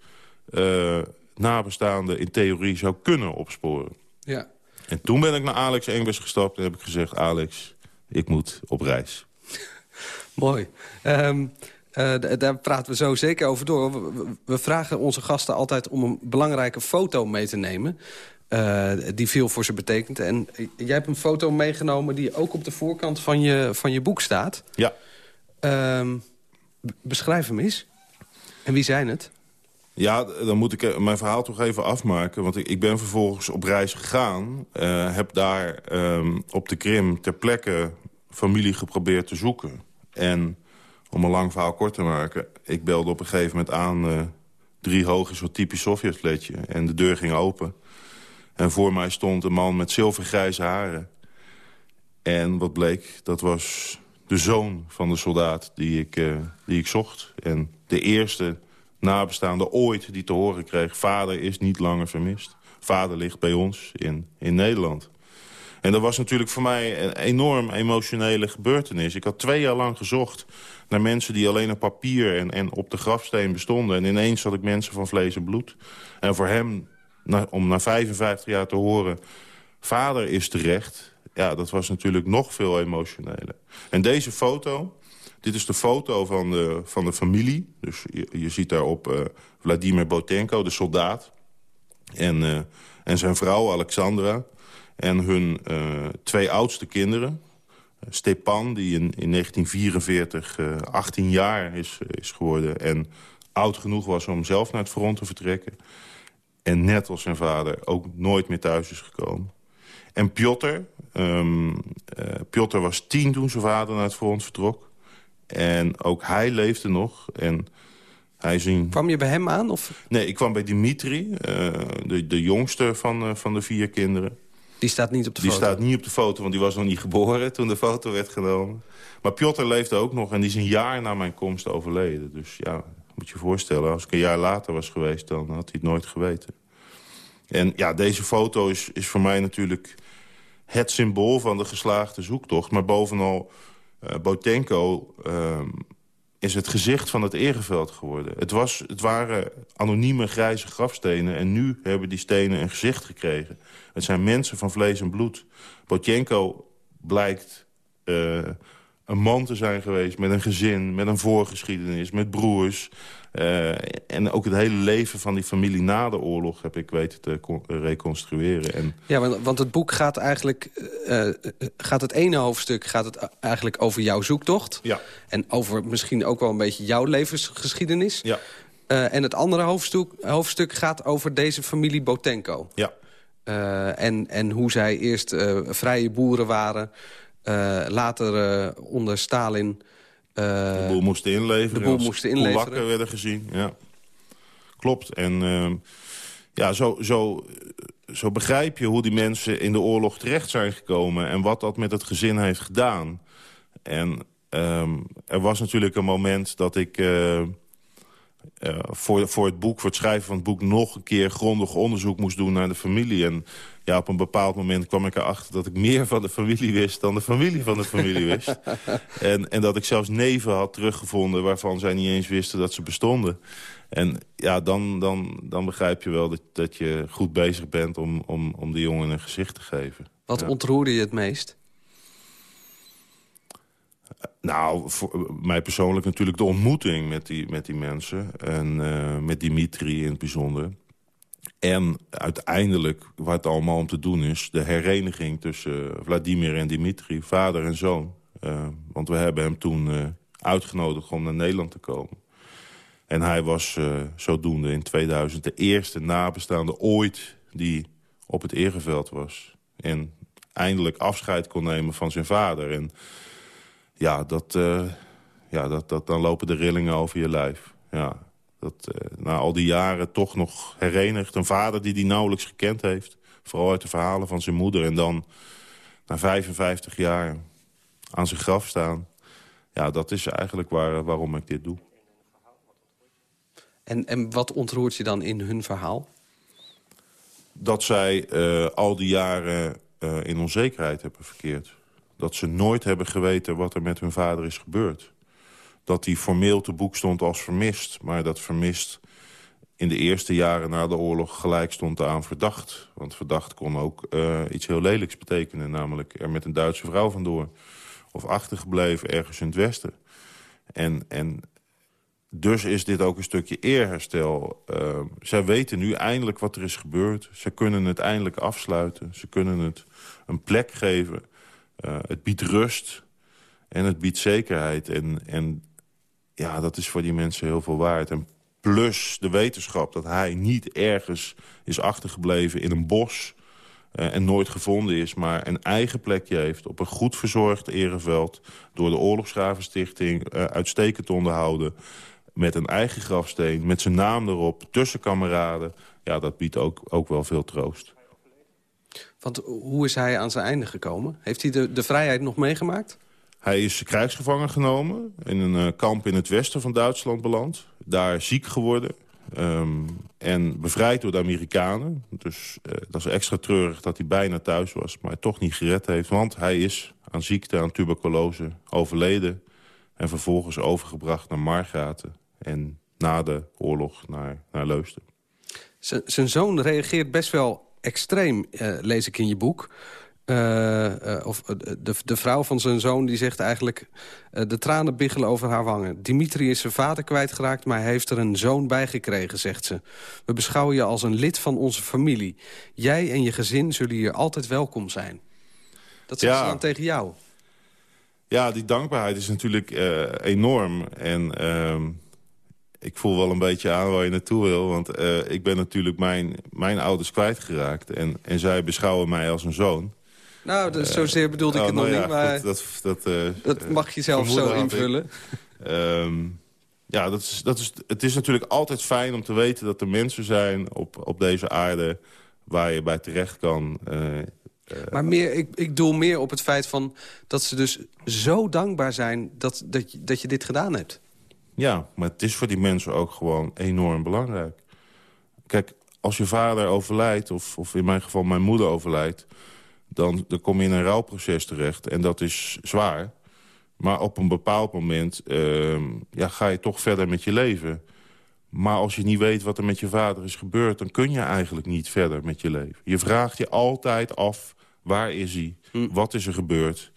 uh, nabestaanden in theorie zou kunnen opsporen. Ja. En toen ben ik naar Alex Engels gestapt en heb ik gezegd... Alex, ik moet op reis. Mooi. Um, uh, daar praten we zo zeker over door. We, we, vragen onze gasten altijd om een belangrijke foto mee te nemen... Uh, die veel voor ze betekent. En jij hebt een foto meegenomen die ook op de voorkant van je, van je boek staat. Ja. Um, beschrijf hem eens. En wie zijn het? Ja, dan moet ik mijn verhaal toch even afmaken. Want ik, ben vervolgens op reis gegaan. Uh, heb daar um, op de Krim ter plekke familie geprobeerd te zoeken. En om een lang verhaal kort te maken... ik belde op een gegeven moment aan... Uh, drie hoog is typisch Sovjetfletje. En de deur ging open. En voor mij stond een man met zilvergrijze haren. En wat bleek, dat was de zoon van de soldaat die ik, die ik zocht. En de eerste nabestaande ooit die te horen kreeg... vader is niet langer vermist. Vader ligt bij ons in, in Nederland. En dat was natuurlijk voor mij een enorm emotionele gebeurtenis. Ik had twee jaar lang gezocht naar mensen die alleen op papier en, en op de grafsteen bestonden. En ineens had ik mensen van vlees en bloed. En voor hem, om na 55 jaar te horen... vader is terecht, ja, dat was natuurlijk nog veel emotioneler. En deze foto, dit is de foto van de, van de familie. Dus je, ziet daarop uh, Vladimir Botenko, de soldaat. En, uh, en zijn vrouw Alexandra. En hun uh, twee oudste kinderen. Stepan, die in, in 1944 18 jaar is, is geworden... en oud genoeg was om zelf naar het front te vertrekken. En net als zijn vader ook nooit meer thuis is gekomen. En Piotr, um, Piotr was tien toen zijn vader naar het front vertrok. En ook hij leefde nog. En hij zien... Kwam je bij hem aan? Of? Nee, ik kwam bij Dimitri, uh, de, de jongste van, uh, van de vier kinderen. Die staat niet op de die foto? Die staat niet op de foto, want die was nog niet geboren toen de foto werd genomen. Maar Piotr leefde ook nog en die is een jaar na mijn komst overleden. Dus ja, moet je je voorstellen, als ik een jaar later was geweest... dan had hij het nooit geweten. En ja, deze foto is, is voor mij natuurlijk het symbool van de geslaagde zoektocht. Maar bovenal, Botenko uh, is het gezicht van het ereveld geworden. Het, was, het waren anonieme grijze grafstenen en nu hebben die stenen een gezicht gekregen. Het zijn mensen van vlees en bloed. Botenko blijkt uh, een man te zijn geweest met een gezin, met een voorgeschiedenis, met broers. Uh, en ook het hele leven van die familie na de oorlog heb ik weten te reconstrueren. En... Ja, want, want het boek gaat eigenlijk... Uh, gaat het ene hoofdstuk gaat het eigenlijk over jouw zoektocht. Ja. En over misschien ook wel een beetje jouw levensgeschiedenis. Ja. Uh, en het andere hoofdstuk, hoofdstuk gaat over deze familie Botenko. Ja. en, en hoe zij eerst vrije boeren waren... later onder Stalin... De boel moesten inleveren. De boel moesten inleveren. Werden gezien, ja. Klopt. En uh, ja, zo, zo, zo begrijp je hoe die mensen in de oorlog terecht zijn gekomen... en wat dat met het gezin heeft gedaan. En um, er was natuurlijk een moment dat ik... Uh, uh, voor, voor het boek, voor het schrijven van het boek... nog een keer grondig onderzoek moest doen naar de familie. En ja, op een bepaald moment kwam ik erachter dat ik meer van de familie wist... dan de familie van de familie wist. en, en dat ik zelfs neven had teruggevonden... waarvan zij niet eens wisten dat ze bestonden. En ja, dan, dan, dan begrijp je wel dat, dat je goed bezig bent... om, om, om die jongen een gezicht te geven. Wat ja. ontroerde je het meest? Nou, voor mij persoonlijk natuurlijk de ontmoeting met die, met die mensen. En uh, met Dimitri in het bijzonder. En uiteindelijk, wat het allemaal om te doen is... de hereniging tussen Vladimir en Dimitri, vader en zoon. Uh, want we hebben hem toen uitgenodigd om naar Nederland te komen. En hij was zodoende in 2000 de eerste nabestaande ooit... die op het ereveld was. En eindelijk afscheid kon nemen van zijn vader. En ja, dat, uh, ja dat, dat, dan lopen de rillingen over je lijf. Ja, dat uh, na al die jaren toch nog herenigd. Een vader die die nauwelijks gekend heeft. Vooral uit de verhalen van zijn moeder. En dan na 55 jaar aan zijn graf staan. Ja, dat is eigenlijk waar, waarom ik dit doe. En, en wat ontroert je dan in hun verhaal? Dat zij uh, al die jaren in onzekerheid hebben verkeerd. Dat ze nooit hebben geweten wat er met hun vader is gebeurd. Dat hij formeel te boek stond als vermist. Maar dat vermist in de eerste jaren na de oorlog gelijk stond aan verdacht. Want verdacht kon ook uh, iets heel lelijks betekenen. Namelijk er met een Duitse vrouw vandoor. Of achtergebleven ergens in het westen. En, en dus is dit ook een stukje eerherstel. Uh, zij weten nu eindelijk wat er is gebeurd. Ze kunnen het eindelijk afsluiten. Ze kunnen het een plek geven. Uh, het biedt rust en het biedt zekerheid. En, en ja, dat is voor die mensen heel veel waard. En plus de wetenschap dat hij niet ergens is achtergebleven in een bos... Uh, en nooit gevonden is, maar een eigen plekje heeft... op een goed verzorgd ereveld... door de Oorlogsgravenstichting uh, uitstekend onderhouden... met een eigen grafsteen, met zijn naam erop, tussen kameraden... ja, dat biedt ook, ook wel veel troost. Want hoe is hij aan zijn einde gekomen? Heeft hij de, de vrijheid nog meegemaakt? Hij is krijgsgevangen genomen, in een uh, kamp in het westen van Duitsland beland. Daar ziek geworden um, en bevrijd door de Amerikanen. Dus uh, dat is extra treurig dat hij bijna thuis was, maar toch niet gered heeft. Want hij is aan ziekte, aan tuberculose overleden... en vervolgens overgebracht naar Margraten en na de oorlog naar, naar Leusden. Zijn zoon reageert best wel extreem, uh, lees ik in je boek. Uh, uh, of de, de vrouw van zijn zoon die zegt eigenlijk... de tranen biggelen over haar wangen. Dimitri is zijn vader kwijtgeraakt, maar hij heeft er een zoon bij gekregen, zegt ze. We beschouwen je als een lid van onze familie. Jij en je gezin zullen hier altijd welkom zijn. Dat zegt ja. ze dan tegen jou. Ja, die dankbaarheid is natuurlijk enorm. En ehm, ik voel wel een beetje aan waar je naartoe wil. Want uh, ik ben natuurlijk mijn, mijn ouders kwijtgeraakt. En, en zij beschouwen mij als een zoon. Nou, dat, zozeer bedoelde ik Oh, het nou nog ja, niet, maar goed, dat, dat, eh, dat mag je zelf zo invullen. Ehm, ja, dat is, dat is, het is natuurlijk altijd fijn om te weten dat er mensen zijn op, op deze aarde... waar je bij terecht kan. eh, Maar meer, ik, ik doel meer op het feit van dat ze dus zo dankbaar zijn dat, dat, je, dat je dit gedaan hebt. Ja, maar het is voor die mensen ook gewoon enorm belangrijk. Kijk, als je vader overlijdt, of, of in mijn geval mijn moeder overlijdt... Dan, dan kom je in een rouwproces terecht en dat is zwaar. Maar op een bepaald moment ehm, ja, ga je toch verder met je leven. Maar als je niet weet wat er met je vader is gebeurd... dan kun je eigenlijk niet verder met je leven. Je vraagt je altijd af, waar is hij? Wat is er gebeurd?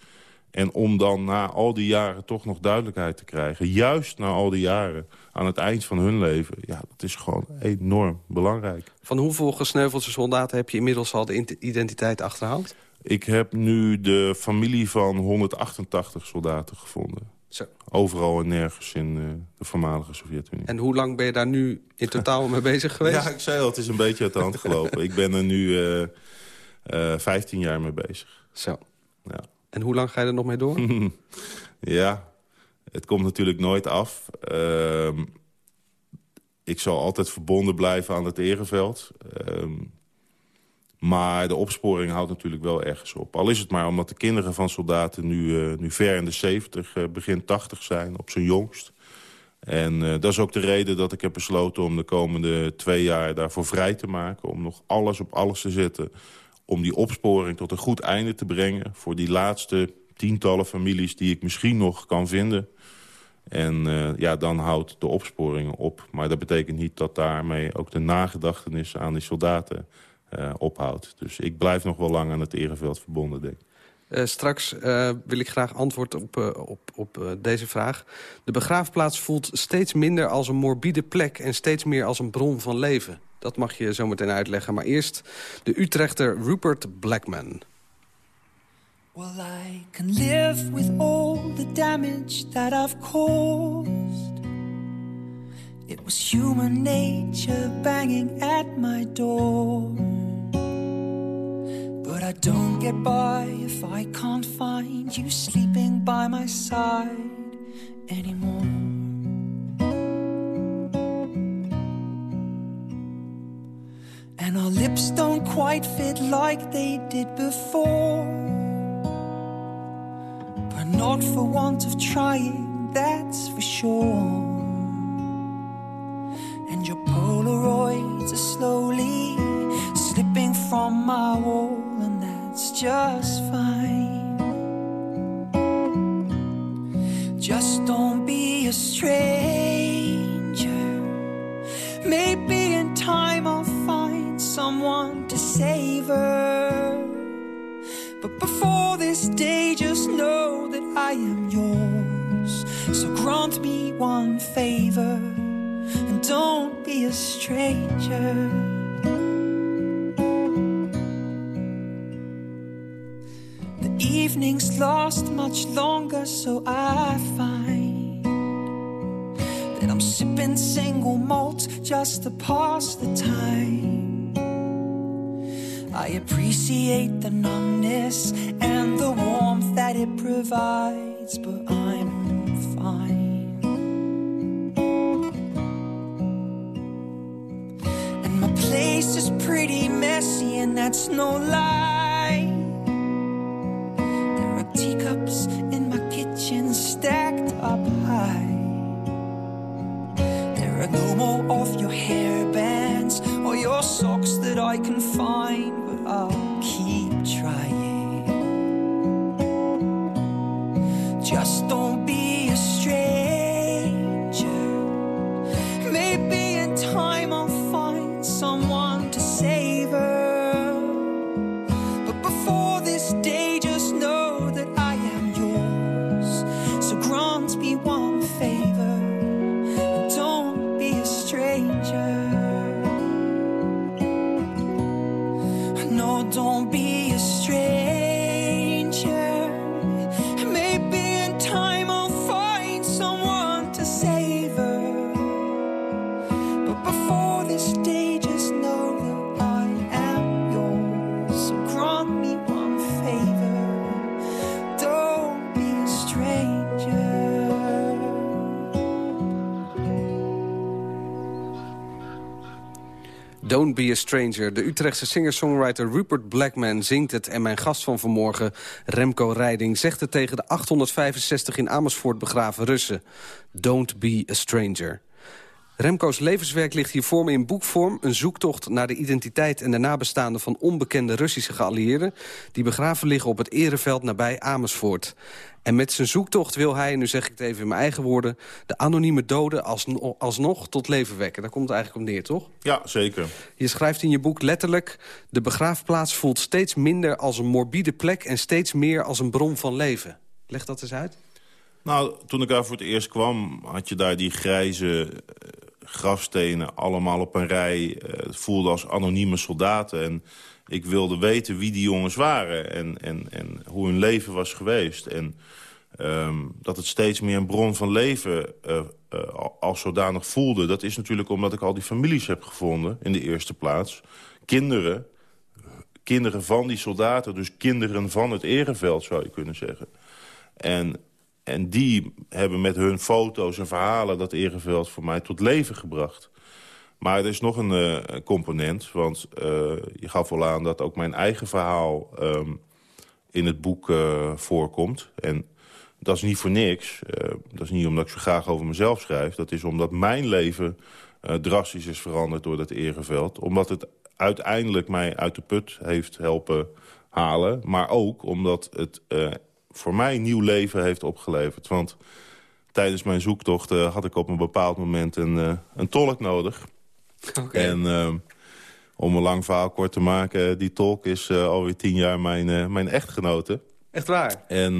En om dan na al die jaren toch nog duidelijkheid te krijgen... juist na al die jaren, aan het eind van hun leven... ja, dat is gewoon enorm belangrijk. Van hoeveel gesneuvelde soldaten heb je inmiddels al de identiteit achterhaald? Ik heb nu de familie van 188 soldaten gevonden. Zo. Overal en nergens in eh, de voormalige Sovjet-Unie. En hoe lang ben je daar nu in totaal mee bezig geweest? Ja, ik zei al, het is een beetje uit de hand gelopen. ik ben er nu eh, eh, 15 jaar mee bezig. Zo. Ja. En hoe lang ga je er nog mee door? ja, het komt natuurlijk nooit af. Ehm, ik zal altijd verbonden blijven aan het ereveld. Ehm, maar de opsporing houdt natuurlijk wel ergens op. Al is het maar omdat de kinderen van soldaten nu, eh, nu ver in de 70, eh, begin 80 zijn, op zijn jongst. En eh, dat is ook de reden dat ik heb besloten om de komende twee jaar daarvoor vrij te maken. Om nog alles op alles te zetten. Om die opsporing tot een goed einde te brengen. Voor die laatste tientallen families die ik misschien nog kan vinden. En eh, ja, dan houdt de opsporing op. Maar dat betekent niet dat daarmee ook de nagedachtenis aan die soldaten eh, ophoudt. Dus ik blijf nog wel lang aan het ereveld verbonden, denk ik. Eh, straks eh, wil ik graag antwoord op, eh, op, op deze vraag. De begraafplaats voelt steeds minder als een morbide plek... en steeds meer als een bron van leven. Dat mag je zo meteen uitleggen. Maar eerst de Utrechter Rupert Blackman. Well, I can live with all the damage that I've caused. It was human nature banging at my door. But I don't get by if I can't find you sleeping by my side anymore. And our lips don't quite fit like they did before. But not for want of trying, that's for sure. And your Polaroids are slowly slipping from my wall, that's just fine. Just don't be a stranger. Maybe in time I'll find someone to save her. But before this day, just know that I am yours. So grant me one favor and don't be a stranger. Evenings last much longer, so I find that I'm sipping single malt just to pass the time. I appreciate the numbness and the warmth that it provides, but I'm fine. And my place is pretty messy, and that's no lie. A Stranger. De Utrechtse singer-songwriter Rupert Blackman zingt het... en mijn gast van vanmorgen, Remco Rijding, zegt het tegen de 865 in Amersfoort begraven Russen. Don't Be a Stranger. Remco's levenswerk ligt hier voor me in boekvorm. Een zoektocht naar de identiteit en de nabestaanden van onbekende Russische geallieerden... die begraven liggen op het ereveld nabij Amersfoort. En met zijn zoektocht wil hij, nu zeg ik het even in mijn eigen woorden... de anonieme doden alsno alsnog tot leven wekken. Daar komt het eigenlijk op neer, toch? Ja, zeker. Je schrijft in je boek letterlijk... de begraafplaats voelt steeds minder als een morbide plek... en steeds meer als een bron van leven. Leg dat eens uit. Nou, toen ik daar voor het eerst kwam, had je daar die grijze uh, grafstenen allemaal op een rij. Uh, het voelde als anonieme soldaten. En ik wilde weten wie die jongens waren en, en, en hoe hun leven was geweest. En um, dat het steeds meer een bron van leven uh, als zodanig voelde. Dat is natuurlijk omdat ik al die families heb gevonden in de eerste plaats. Kinderen, kinderen van die soldaten, dus kinderen van het ereveld zou je kunnen zeggen. En en die hebben met hun foto's en verhalen dat Ereveld voor mij tot leven gebracht. Maar er is nog een uh, component, want uh, je gaf wel aan dat ook mijn eigen verhaal um, in het boek uh, voorkomt. En dat is niet voor niks. dat is niet omdat ik zo graag over mezelf schrijf. Dat is omdat mijn leven drastisch is veranderd door dat Ereveld. Omdat het uiteindelijk mij uit de put heeft helpen halen. Maar ook omdat het voor mij nieuw leven heeft opgeleverd. Want tijdens mijn zoektocht uh, had ik op een bepaald moment een, uh, een tolk nodig. Okay. En uh, om een lang verhaal kort te maken... die tolk is alweer tien jaar mijn, mijn echtgenote. Echt waar? En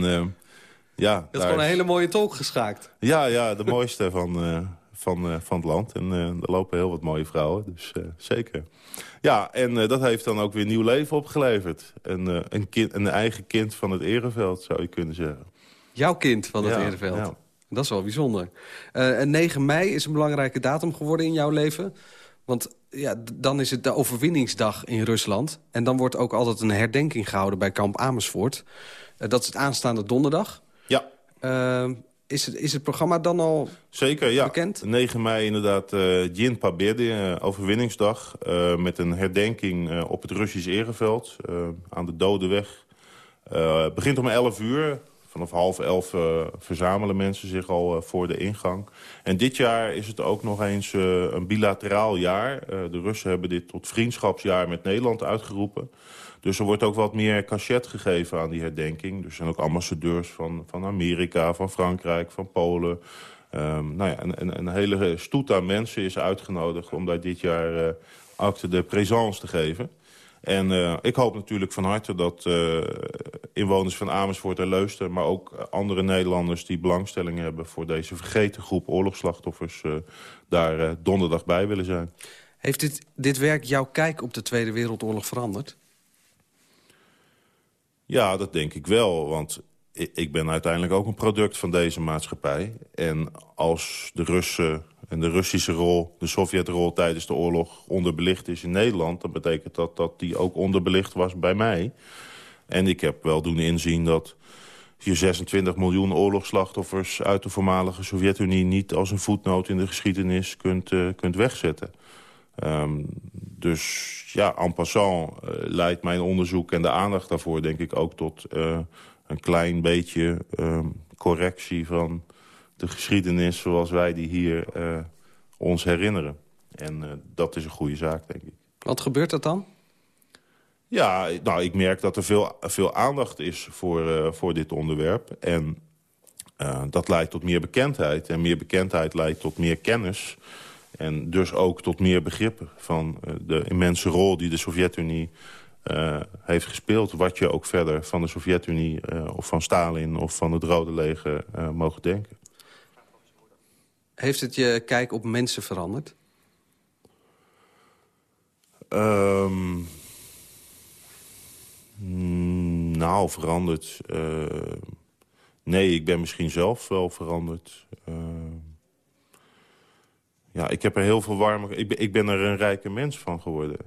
ja... Dat is gewoon een hele mooie tolk geschaakt. Ja, ja de mooiste van, van, van het land. En er lopen heel wat mooie vrouwen, dus zeker. Ja, en uh, dat heeft dan ook weer nieuw leven opgeleverd. Een, uh, een, kind, een eigen kind van het Ereveld, zou je kunnen zeggen. Jouw kind van het ja, Ereveld? Ja. Dat is wel bijzonder. Uh, en 9 mei is een belangrijke datum geworden in jouw leven. Want ja, dan is het de overwinningsdag in Rusland. En dan wordt ook altijd een herdenking gehouden bij kamp Amersfoort. dat is het aanstaande donderdag. Ja. Is het, is het programma dan al Zeker, ja. bekend? 9 mei inderdaad uh, Djin Paberde, uh, overwinningsdag. Uh, met een herdenking op het Russisch Ereveld aan de Dodeweg. Het begint om 11 uur. Vanaf half elf verzamelen mensen zich al voor de ingang. En dit jaar is het ook nog eens een bilateraal jaar. de Russen hebben dit tot vriendschapsjaar met Nederland uitgeroepen. Dus er wordt ook wat meer cachet gegeven aan die herdenking. Er zijn ook ambassadeurs van, van Amerika, van Frankrijk, van Polen. Um, nou ja, een, een, hele stoet aan mensen is uitgenodigd om daar dit jaar uh, acte de présence te geven. En uh, ik hoop natuurlijk van harte dat uh, inwoners van Amersfoort en Leusden... maar ook andere Nederlanders die belangstelling hebben... voor deze vergeten groep oorlogsslachtoffers daar donderdag bij willen zijn. Heeft dit, dit werk jouw kijk op de Tweede Wereldoorlog veranderd? Ja, dat denk ik wel, want ik ben uiteindelijk ook een product van deze maatschappij. En als de Russen en de Russische rol, de Sovjetrol tijdens de oorlog onderbelicht is in Nederland... dan betekent dat dat die ook onderbelicht was bij mij. En ik heb wel doen inzien dat je 26 miljoen oorlogsslachtoffers uit de voormalige Sovjet-Unie... niet als een voetnoot in de geschiedenis kunt, uh, kunt wegzetten. Um, dus ja, en passant uh, leidt mijn onderzoek en de aandacht daarvoor... denk ik ook tot uh, een klein beetje uh, correctie van de geschiedenis... zoals wij die hier uh, ons herinneren. En dat is een goede zaak, denk ik. Wat gebeurt dat dan? Ja, nou, ik merk dat er veel, veel aandacht is voor, voor dit onderwerp. En dat leidt tot meer bekendheid. En meer bekendheid leidt tot meer kennis. En dus ook tot meer begrip van uh, de immense rol die de Sovjet-Unie uh, heeft gespeeld. Wat je ook verder van de Sovjet-Unie uh, of van Stalin of van het Rode Leger uh, mogen denken. Heeft het je kijk op mensen veranderd? Um, nou, veranderd. nee, ik ben misschien zelf wel veranderd. Ja, ik heb er heel veel warme... Ik ben, ik ben er een rijke mens van geworden.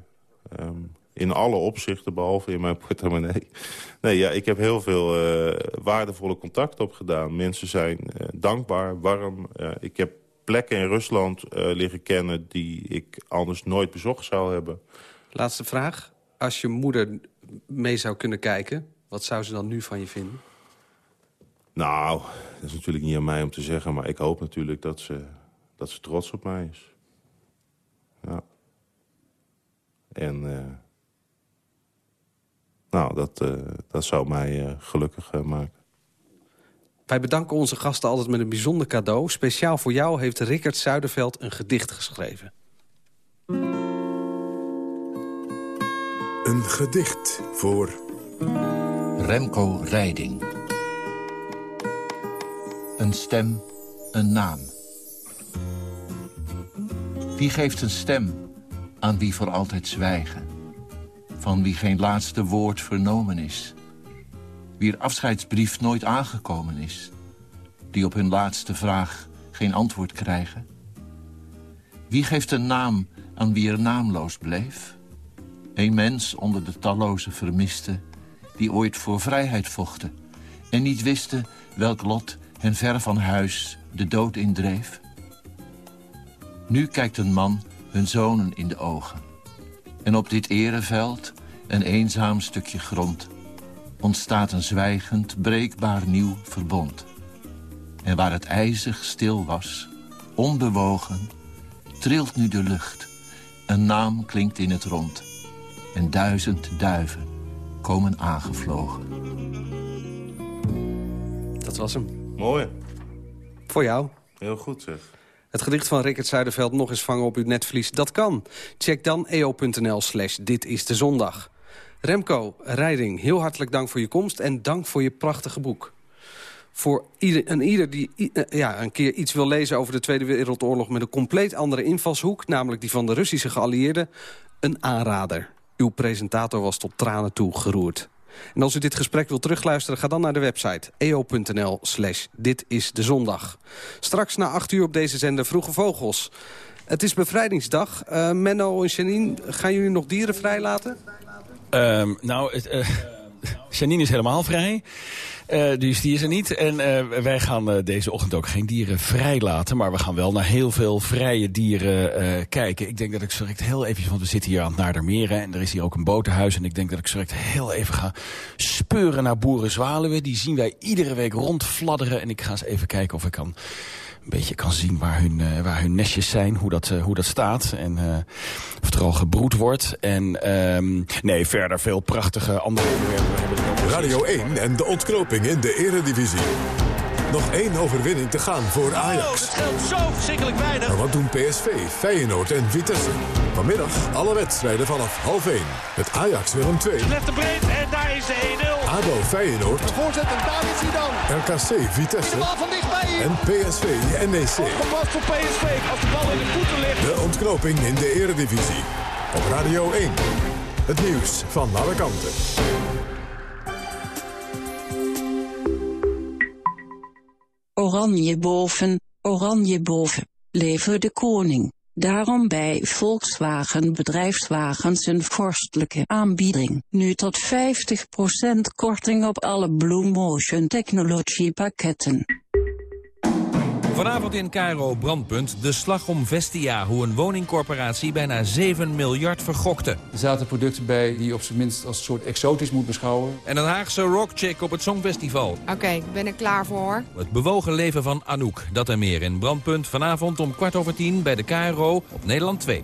Um, in alle opzichten, behalve in mijn portemonnee. Nee, ja, ik heb heel veel uh, waardevolle contacten opgedaan. Mensen zijn uh, dankbaar, warm. Uh, ik heb plekken in Rusland liggen kennen... die ik anders nooit bezocht zou hebben. Laatste vraag. Als je moeder mee zou kunnen kijken... wat zou ze dan nu van je vinden? Nou, dat is natuurlijk niet aan mij om te zeggen... maar ik hoop natuurlijk dat ze, dat ze trots op mij is. Ja. En... Uh, nou, dat, uh, dat zou mij uh, gelukkig maken. Wij bedanken onze gasten altijd met een bijzonder cadeau. Speciaal voor jou heeft Rickert Zuiderveld een gedicht geschreven. Een gedicht voor... Remco Rijding. Een stem, een naam. Wie geeft een stem aan wie voor altijd zwijgen? Van wie geen laatste woord vernomen is? Wier afscheidsbrief nooit aangekomen is? Die op hun laatste vraag geen antwoord krijgen? Wie geeft een naam aan wie er naamloos bleef? Een mens onder de talloze vermisten... die ooit voor vrijheid vochten... en niet wisten welk lot hen ver van huis de dood indreef? Nu kijkt een man hun zonen in de ogen. En op dit ereveld, een eenzaam stukje grond... ontstaat een zwijgend, breekbaar nieuw verbond. En waar het ijzig stil was, onbewogen... trilt nu de lucht, een naam klinkt in het rond... en duizend duiven komen aangevlogen. Dat was hem. Mooi. Voor jou. Heel goed zeg. Het gedicht van Rickert Zuiderveld nog eens vangen op uw netvlies. Dat kan. Check dan eo.nl slash dit is de zondag. Remco Rijding, heel hartelijk dank voor je komst... en dank voor je prachtige boek. Voor ieder, ieder die uh, ja, een keer iets wil lezen over de Tweede Wereldoorlog... met een compleet andere invalshoek, namelijk die van de Russische geallieerden... een aanrader. Uw presentator was tot tranen toe geroerd. En als u dit gesprek wilt terugluisteren, ga dan naar de website eo.nl slash dit is de zondag. Straks na acht uur op deze zender Vroege Vogels. Het is bevrijdingsdag. Uh, Menno en Janine, gaan jullie nog dieren vrijlaten? Um, nou, het, uh, Janine is helemaal vrij. Uh, dus die is er niet. En uh, wij gaan uh, deze ochtend ook geen dieren vrijlaten. Maar we gaan wel naar heel veel vrije dieren kijken. Ik denk dat ik direct heel even... Want we zitten hier aan het Naardermeren. En er is hier ook een botenhuis. En ik denk dat ik direct heel even ga speuren naar boerenzwaluwen. Die zien wij iedere week rondfladderen. En ik ga eens even kijken of ik kan een beetje kan zien waar hun, uh, waar hun nestjes zijn, hoe dat, uh, hoe dat staat. En uh, of er al gebroed wordt. En um, nee, verder veel prachtige andere onderwerpen. Radio 1 en de ontknoping in de eredivisie. Nog één overwinning te gaan voor Ajax. Oh, dat scheelt zo verschrikkelijk weinig. Maar wat doen PSV, Feyenoord en Vitesse? Vanmiddag alle wedstrijden vanaf half 1. Met Ajax Willem 2. Let de breed en daar is de 1-0. ADO Feyenoord. De voorzet en daar is hij dan. RKC Vitesse. De bal van dichtbij. En PSV NEC. Opgepast voor PSV als de bal in de voeten ligt. De ontknoping in de eredivisie. Op Radio 1. Het nieuws van alle kanten. Oranje boven, oranje boven, leven de koning. Daarom bij Volkswagen bedrijfswagens een vorstelijke aanbieding. Nu tot 50% korting op alle Blue Motion Technology pakketten. Vanavond in Cairo Brandpunt de slag om Vestia. Hoe een woningcorporatie bijna 7 miljard vergokte. Er zaten producten bij die je op zijn minst als een soort exotisch moet beschouwen. En een Haagse rockchick op het Songfestival. Oké, okay, ben ik klaar voor. Het bewogen leven van Anouk. Dat en meer in Brandpunt vanavond om kwart over tien bij de KRO op Nederland 2.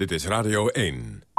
Dit is Radio 1.